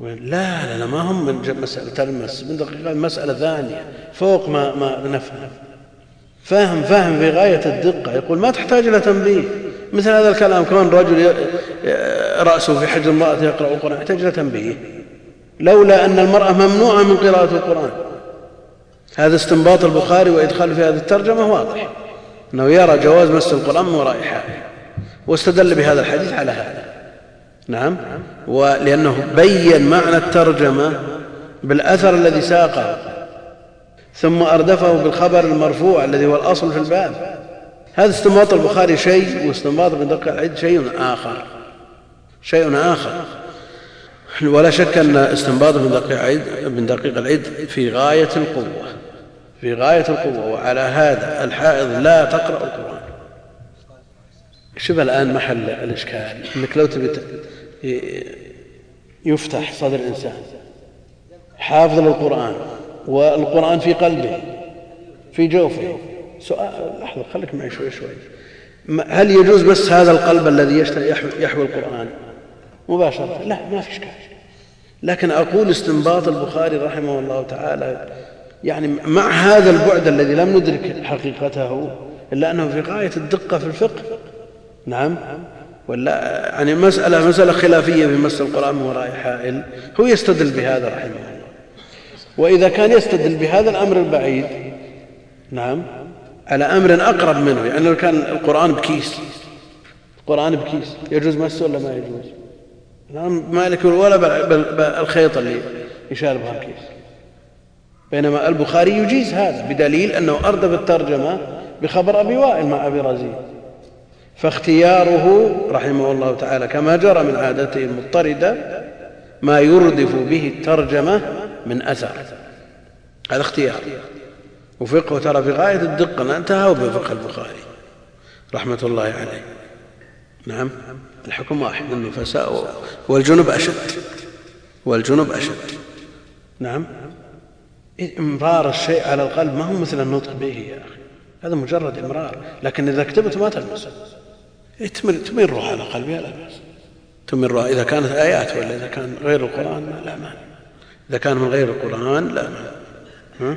لا لا لا ما هم من مسألة المس من دقيقة مسألة ثانية. فوق ما ما نفهم. فاهم فاهم في غاية الدقة. يقول ما تحتاج إلى تنبيه. مثل هذا الكلام كون رجل رأسه في حجر امرأة يقرأ القرآن يحتاج إلى تنبيه. لولا أن المرأة ممنوعة من قراءة القرآن. هذا استنباط البخاري وإدخال في هذه الترجمة واضح. أنه يرى جواز مس القرآن من وراء حائل واستدل بهذا الحديث على هذا. نعم. ولأنه بين معنى الترجمة بالأثر الذي ساقه ثم أردفه بالخبر المرفوع الذي هو الأصل في الباب. هذا استنباط البخاري شيء واستنباط ابن دقيق العيد شيء آخر. شيء آخر. ولا شك أن استنباط ابن دقيق العيد ابن دقيق العيد في غاية القوة. في غاية القوة وعلى هذا الحائض لا تقرأ القرآن. شوف الآن محل الإشكال. أنك لو تبي يفتح صدر إنسان حافظ للقرآن والقرآن في قلبه في جوفه. سؤال لحظة خليك معي شوي شوي. هل يجوز بس هذا القلب الذي يحوي القرآن؟ مباشرة. لا ما في إشكال. لكن أقول استنباط البخاري رحمه الله تعالى يعني مع هذا البعد الذي لم ندرك حقيقته إلا أنه في غاية الدقة في الفقه. نعم. ولا يعني مسألة مسألة خلافية في مس القرآن من وراء حائل. هو يستدل بهذا رحمه الله. وإذا كان يستدل بهذا الأمر البعيد نعم على أمر أقرب منه يعني لو كان القرآن بكيس. القرآن بكيس. يجوز مسه ولا ما يجوز؟ نعم مالك ولا بل الخيط اللي يشال بها الكيس. بينما البخاري يجيز هذا بدليل أنه أردف الترجمة بخبر أبي وائل مع أبي رزين فاختياره رحمه الله تعالى كما جرى من عادته المضطردة ما يردف به الترجمة من أثر. هذا اختيار. وفقه ترى في غاية الدقة انتهى بفقه البخاري رحمة الله عليه. نعم الحكم واحد النفساء والجنب أشد. والجنب أشد. نعم. إمرار الشيء على القلب ما هو مثل النطق به يا أخي؟ هذا مجرد إمرار لكن إذا كتبت ما تلمسه. تمره على قلبها لا بأس. تمرها إذا كانت آيات ولا إذا كان غير القرآن لا مانع. إذا كان من غير القرآن لا مانع.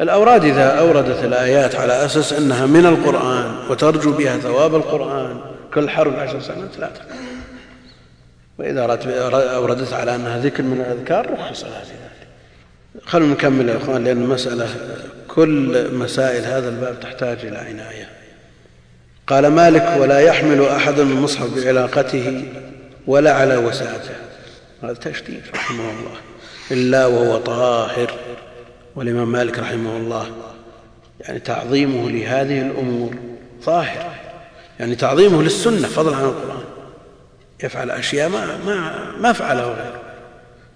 الأوراد إذا أوردت الآيات على أساس أنها من القرآن وترجو بها ثواب القرآن كل حرب عشر سنوات لا تفعل وإذا أوردت على أنها ذكر من الأذكار رخص لها في ذلك خلونا نكمل يا أخوان لأن المسألة كل مسائل هذا الباب تحتاج إلى عناية. قال مالك ولا يحمل أحد المصحف بعلاقته ولا على وساعته هذا تشديد رحمه الله. إلا وهو طاهر. والإمام مالك رحمه الله يعني تعظيمه لهذه الأمور ظاهر يعني تعظيمه للسنة فضلا عن القرآن. يفعل أشياء ما, ما, ما فعلها غيره.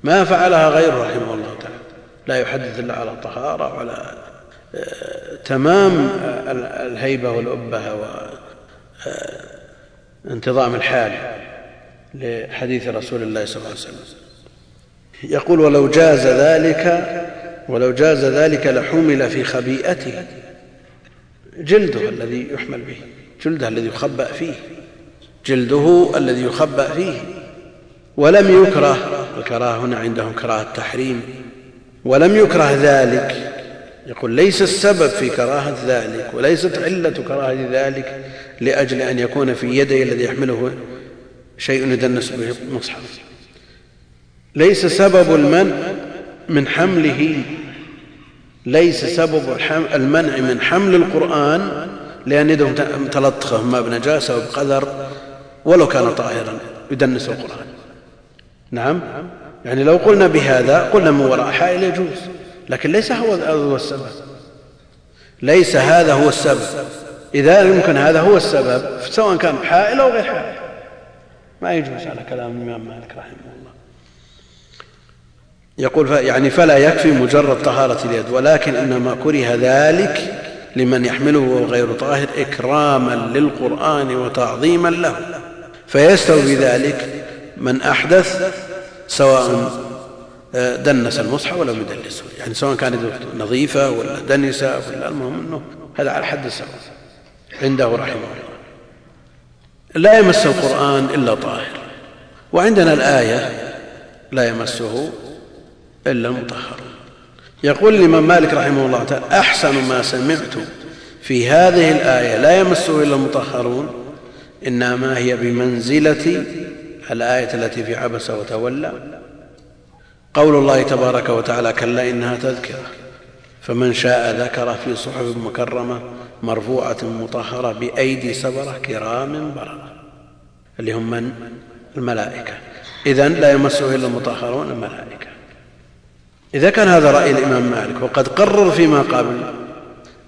ما فعلها غيره رحمه الله تعالى. لا يحدث إلا على طهارة وعلى آه، تمام الهيبة والأبة آه، الحال لحديث رسول الله صلى الله عليه وسلم. يقول ولو جاز ذلك ولو جاز ذلك لحمل في خبيئته. جلده الذي يحمل به جلده الذي يخبأ فيه جلده الذي يخبأ فيه. ولم يكره الكراهة هنا عندهم كراهة تحريم. ولم يكره ذلك. يقول ليس السبب في كراهة ذلك وليست علة كراهة ذلك. لأجل أن يكون في يدي الذي يحمله شيء يدنس به المصحف ليس سبب المنع من حمله ليس سبب المنع من حمل القرآن لأن يده متلطخة ما بنجاسة أو بقدر ولو كان طاهرا يدنس القرآن. نعم؟ يعني لو قلنا بهذا قلنا من وراء حائل يجوز لكن ليس هو السبب. ليس هذا هو السبب. إذا يمكن هذا هو السبب سواء كان حائل أو غير حائل. ما يجوز على كلام الإمام مالك رحمه الله. يقول يعني فلا يكفي مجرد طهارة اليد ولكن إنما كره ذلك لمن يحمله وهو غير طاهر إكراما للقرآن وتعظيما له. فيستوي بذلك من أحدث سواء دنس المصحف ولا يدلسه يعني سواء كانت نظيفة ولا دنسة ولا المهم أنه هذا على حد السواء عنده رحمه الله. لا يمس القرآن إلا طاهر. وعندنا الآية لا يمسه إلا المطهر يقول الإمام مالك رحمه الله تعالى أحسن ما سمعت في هذه الآية لا يمسه إلا المطهرون إنما هي بمنزلة الآية التي في عبس وتولى. قول الله تبارك وتعالى كلا إنها تذكرة فمن شاء ذكر في صحف مكرمة مرفوعة مطهرة بأيدي سبرة كرام بررة اللي هم من؟ الملائكة. إذن لا يمسه إلا المطهرون الملائكة. إذا كان هذا رأي الإمام مالك وقد قرر فيما قبل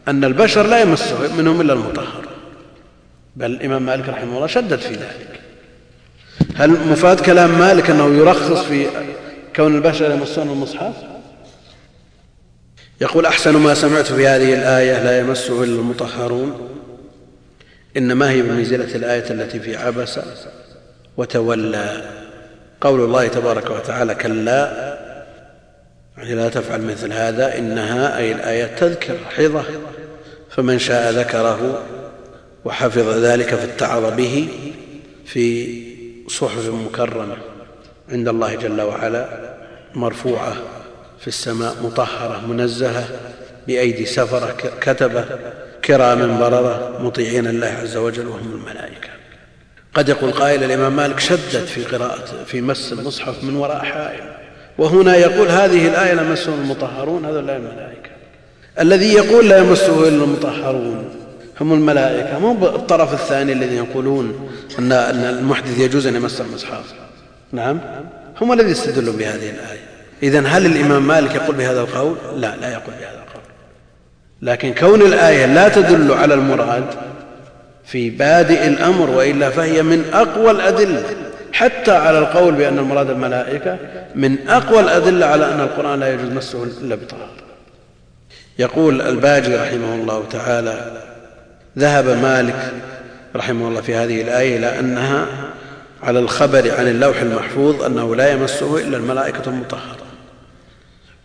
أن البشر لا يمسه منهم إلا المطهر. بل الإمام مالك رحمه الله شدد في ذلك. هل مفاد كلام مالك أنه يرخص في كون البشر يمسون المصحف؟ يقول أحسن ما سمعت في هذه الآية لا يمسه إلا المطهرون. إنما هي بمنزلة الآية التي في عبس وتولى. قول الله تبارك وتعالى كلا يعني لا تفعل مثل هذا إنها أي الآيات تذكر حظة فمن شاء ذكره وحفظ ذلك فاتعظ به في صحف مكرمة عند الله جل وعلا مرفوعة. في السماء مطهرة منزهة بأيدي سفرة كتبة كرام بررة مطيعين الله عز وجل وهم الملائكة. قد يقول قائل الإمام مالك شدد في قراءة في مس المصحف من وراء حائل. وهنا يقول هذه الآية لمسه المطهرون. هذا لا الملائكة الذي يقول لا يمسه إلا المطهرون هم الملائكة. مو بالطرف الثاني الذي يقولون أن المحدث يجوز أن يمس المصحف. نعم. هم الذي يستدلون بهذه الآية. إذا هل الإمام مالك يقول بهذا القول؟ لا لا يقول بهذا القول. لكن كون الآية لا تدل على المراد في بادئ الأمر وإلا فهي من أقوى الأدلة حتى على القول بأن المراد الملائكة من أقوى الأدلة على أن القرآن لا يجوز مسه إلا بطهارة يقول الباجي رحمه الله تعالى ذهب مالك رحمه الله في هذه الآية إلى أنها على الخبر عن اللوح المحفوظ أنه لا يمسه إلا الملائكة المطهرة.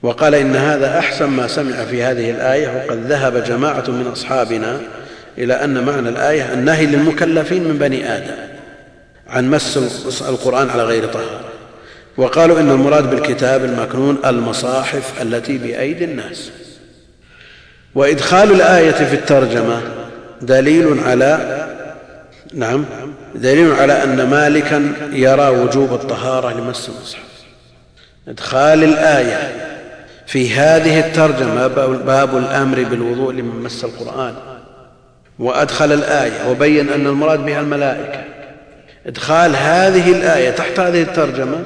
وقال إن هذا أحسن ما سمع في هذه الآية وقد ذهب جماعة من أصحابنا إلى أن معنى الآية النهي للمكلفين من بني آدم عن مس القرآن على غير طهارة. وقالوا إن المراد بالكتاب المكنون المصاحف التي بأيدي الناس. وإدخال الآية في الترجمة دليل على نعم دليل على أن مالكا يرى وجوب الطهارة لمس المصحف. إدخال الآية في هذه الترجمة باب الأمر بالوضوء لمن مس القرآن. وأدخل الآية وبين أن المراد بها الملائكة. إدخال هذه الآية تحت هذه الترجمة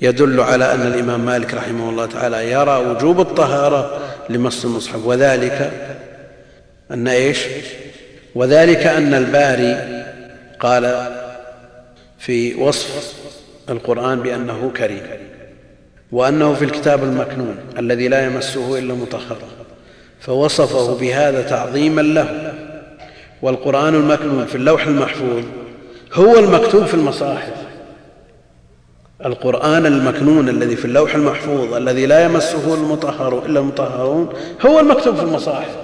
يدل على أن الإمام مالك رحمه الله تعالى يرى وجوب الطهارة لمس المصحف. وذلك أن إيش؟ وذلك أن الباري قال في وصف القرآن بأنه كريم. وأنه في الكتاب المكنون الذي لا يمسه إلا مطهر فوصفه بهذا تعظيما له. والقرآن المكنون في اللوح المحفوظ هو المكتوب في المصاحف. القرآن المكنون الذي في اللوح المحفوظ الذي لا يمسه المطهر إلا المطهرون هو المكتوب في المصاحف.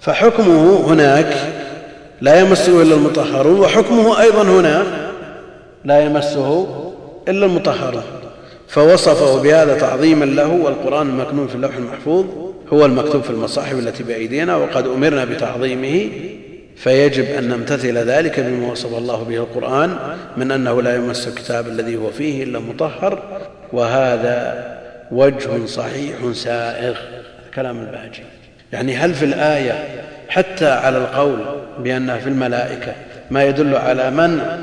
فحكمه هناك لا يمسه إلا المطهرون وحكمه أيضا هنا لا يمسه إلا المطهرون. فوصفه بهذا تعظيما له والقرآن المكنون في اللوح المحفوظ هو المكتوب في المصاحف التي بأيدينا وقد أمرنا بتعظيمه. فيجب أن نمتثل ذلك بما وصف الله به القرآن من أنه لا يمس الكتاب الذي هو فيه إلا مطهر وهذا وجه صحيح سائغ. كلام الباجي. يعني هل في الآية حتى على القول بأنها في الملائكة ما يدل على منع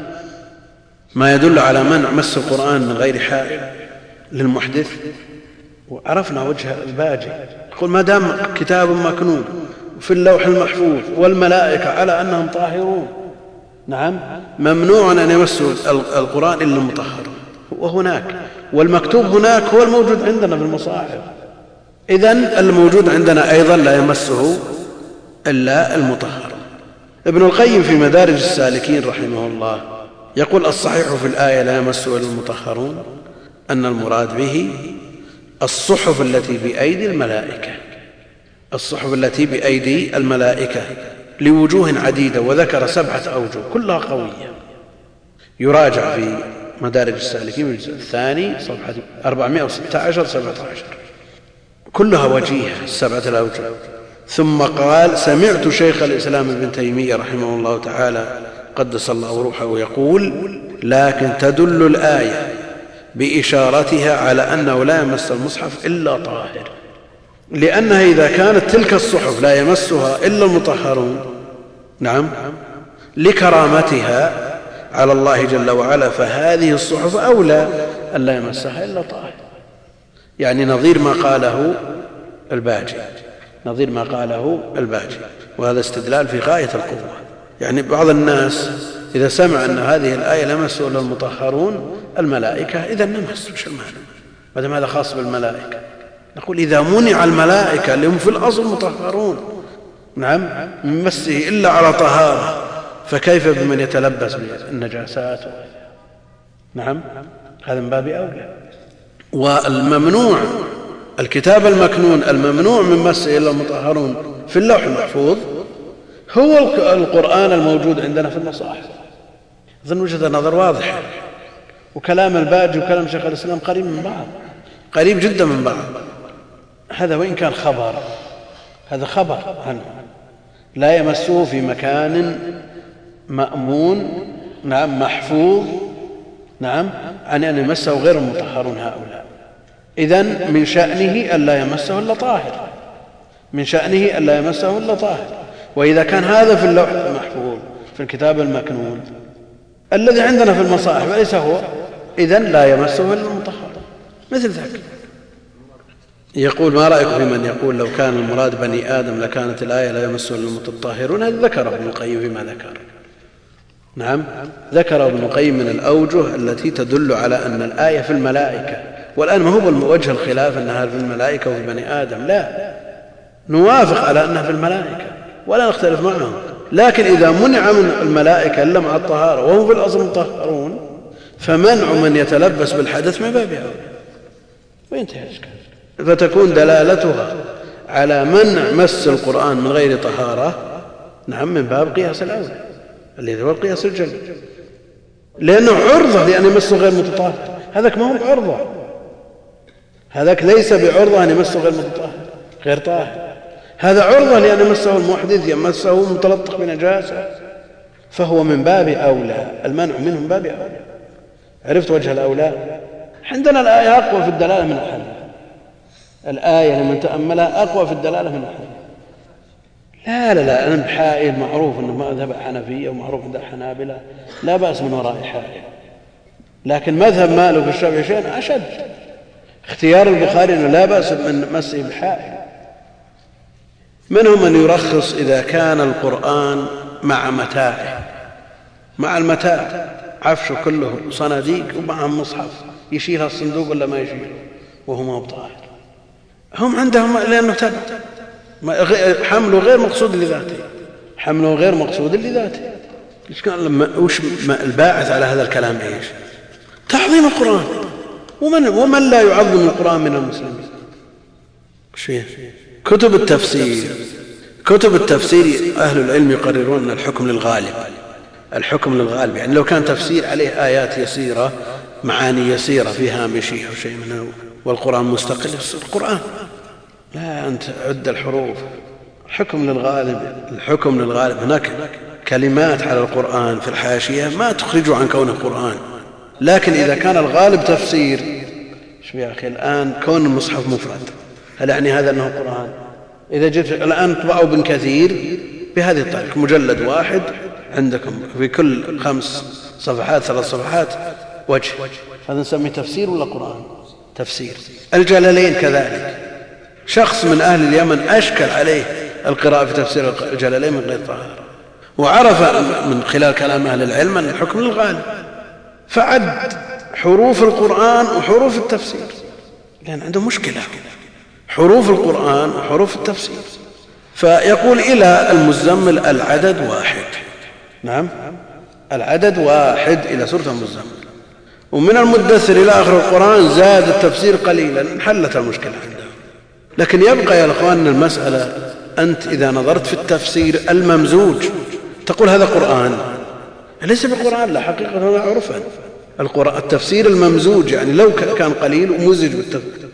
ما يدل على منع مس القرآن من غير حائل؟ للمحدث وعرفنا وجه الباجي. يقول ما دام كتاب مكنون في اللوح المحفوظ والملائكة على أنهم طاهرون. نعم. ممنوع أن يمسوا القرآن إلا المطهر. وهناك والمكتوب هناك هو الموجود عندنا في المصاحف. إذا الموجود عندنا أيضا لا يمسه إلا المطهر. ابن القيم في مدارج السالكين رحمه الله يقول الصحيح في الآية لا يمسه إلا المطهرون. أن المراد به الصحف التي بأيدي الملائكة. الصحف التي بأيدي الملائكة لوجوه عديدة وذكر سبعة أوجه كلها قوية. يراجع في مدارج السالكين الجزء الثاني صفحة 416 17 كلها وجيهة السبعة الأوجه. ثم قال سمعت شيخ الإسلام ابن تيمية رحمه الله تعالى قدس الله روحه يقول لكن تدل الآية بإشارتها على أنه لا يمس المصحف إلا طاهر. لأنها إذا كانت تلك الصحف لا يمسها إلا المطهرون نعم. لكرامتها على الله جل وعلا فهذه الصحف أولى أن لا يمسها إلا طاهر. يعني نظير ما قاله الباجي. نظير ما قاله الباجي. وهذا استدلال في غاية القوة. يعني بعض الناس إذا سمع أن هذه الآية لمسه إلا المطهرون الملائكة إذا نمس وش المعنى ما دام هذا خاص بالملائكة؟ نقول إذا منع الملائكة اللي هم في الأصل مطهرون نعم من مسه إلا على طهارة. فكيف بمن يتلبس بالنجاسات؟ نعم هذا من باب أولى. والممنوع الكتاب المكنون الممنوع من مسه إلا المطهرون في اللوح المحفوظ هو القرآن الموجود عندنا في المصاحف. اظن وجهة نظر واضحه وكلام الباجي وكلام شيخ الإسلام قريب من بعض. قريب جدا من بعض. هذا وإن كان خبر هذا خبر عنه. لا يمسه في مكان مأمون نعم محفوظ نعم عن أن يمسه غير المطهرون هؤلاء. اذا من شأنه الا يمسه إلا طاهر. من شأنه الا يمسه إلا طاهر. وإذا كان هذا في اللوح المحفوظ في الكتاب المكنون الذي عندنا في المصاحف أليس هو؟ إذا لا يمسه إلا المطهر. مثل ذاك يقول ما رأيكم في من يقول لو كان المراد بني آدم لكانت الآية لا يمسه إلا المتطهرون؟ هذا ذكره ابن القيم فيما ذكر. نعم ذكر ابن القيم من الأوجه التي تدل على أن الآية في الملائكة. والآن ما هو وجه الخلاف أنها في الملائكة وفي بني آدم؟ لا. نوافق على أنها في الملائكة ولا نختلف معهم. لكن إذا منع من الملائكة إلا مع الطهارة وهم في الأصل مطهرون فمنع من يتلبس بالحدث من باب أولى وينتهي الإشكال. فتكون دلالتها على منع مس القرآن من غير طهارة نعم من باب قياس الأولى الذي هو القياس الجلي. لأنه عرضة لأن يمسه غير متطهر. هذاك ما هو بعرضة. هذاك ليس بعرضة أن يمسه غير متطهر غير طاهر. هذا عرضة لأن يمسه المحدث يمسه متلطخ بنجاسة. فهو من باب أولى المنع منه من باب أولى. عرفت وجه الأولى؟ عندنا الآية أقوى في الدلالة من الحديث الآية لمن تأملها أقوى في الدلالة من الحديث لا لا لا أنا بحائل معروف أنه مذهب حنفية ومعروف عند الحنابلة. لا بأس من وراء حائل. لكن مذهب مالك الشافعي شيء أشد. اختيار البخاري أنه لا بأس من مسه بحائل منهم من يرخص إذا كان القرآن مع متاعه؟ مع المتاع. عفشه كله صناديق ومعه مصحف. يشيلها الصندوق ولا ما يشيل؟ وهو ما طاهر هم عندهم لأنه تبع حمله غير مقصود لذاته. حمله غير مقصود لذاته. إيش قال لما وش الباعث على هذا الكلام إيش؟ تعظيم القرآن. ومن ومن لا يعظم القرآن من المسلمين؟ إيش فيه كتب التفسير. كتب التفسير أهل العلم يقررون أن الحكم للغالب. الحكم للغالب يعني لو كان تفسير عليه آيات يسيرة معاني يسيرة في هامشيه أو شيء منه والقرآن مستقل القرآن. لا أنت عد الحروف. الحكم للغالب الحكم للغالب. هناك كلمات على القرآن في الحاشية ما تخرجه عن كونه قرآن لكن إذا كان الغالب تفسير شو يا أخي الآن كون المصحف مفرد. هل يعني هذا أنه قرآن؟ إذا جئت الآن طبعوا ابن كثير بهذه الطريقة مجلد واحد عندكم في كل خمس صفحات ثلاث صفحات وجه. هذا نسميه تفسير ولا قرآن؟ تفسير. الجلالين كذلك. شخص من أهل اليمن أشكل عليه القراءة في تفسير الجلالين من غير طهارة. وعرف من خلال كلام أهل العلم أن الحكم للغالب. فعد حروف القرآن وحروف التفسير. لأن عنده مشكلة. حروف القرآن وحروف التفسير. فيقول إلى المزمل العدد واحد. نعم؟ العدد واحد إلى سورة المزمل. ومن المدثر إلى آخر القرآن زاد التفسير قليلا انحلت المشكلة عنده لكن يبقى يا إخوان المسألة أنت إذا نظرت في التفسير الممزوج تقول هذا قرآن. ليس بقرآن لا حقيقة ولا عرفا التفسير الممزوج يعني لو كان قليل ومزج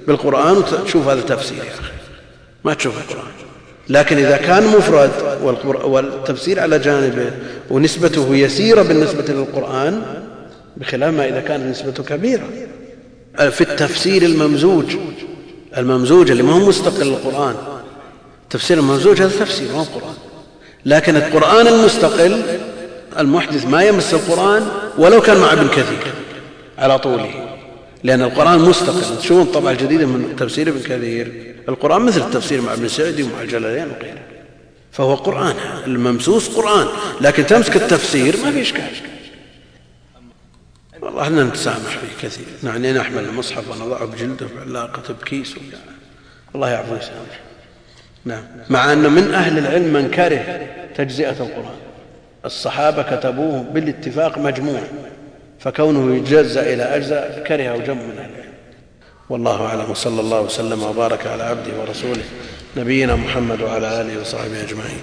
بالقرآن وتشوف هذا التفسير يا أخي. ما تشوف القرآن. لكن إذا كان مفرد والتفسير على جانبه ونسبته يسيرة بالنسبة للقرآن بخلاف ما إذا كانت نسبته كبيرة. في التفسير الممزوج. الممزوج اللي ما هو مستقل للقرآن. التفسير الممزوج هذا تفسير ما هو قرآن. لكن القرآن المستقل المحدث ما يمس القرآن ولو كان مع ابن كثير على طوله. لأن القرآن مستقل. تشوفون الطبعة الجديدة من تفسير ابن كثير. القرآن مثل التفسير مع ابن سعدي ومع الجلالين وغيره. فهو قرآن الممسوس قرآن. لكن تمسك التفسير ما في إشكال. والله إحنا نتسامح فيه كثير. يعني نحمل المصحف ونضعه بجلده في علاقة بكيس الله يعفو ويسامح. نعم. مع أن من أهل العلم من كره تجزئة القرآن. الصحابة كتبوه بالاتفاق مجموع. فكونه يجزى إلى أجزاء كرهه جم من أهل العلم والله أعلم. وصلى الله وسلم وبارك على عبده ورسوله نبينا محمد وعلى آله وصحبه أجمعين.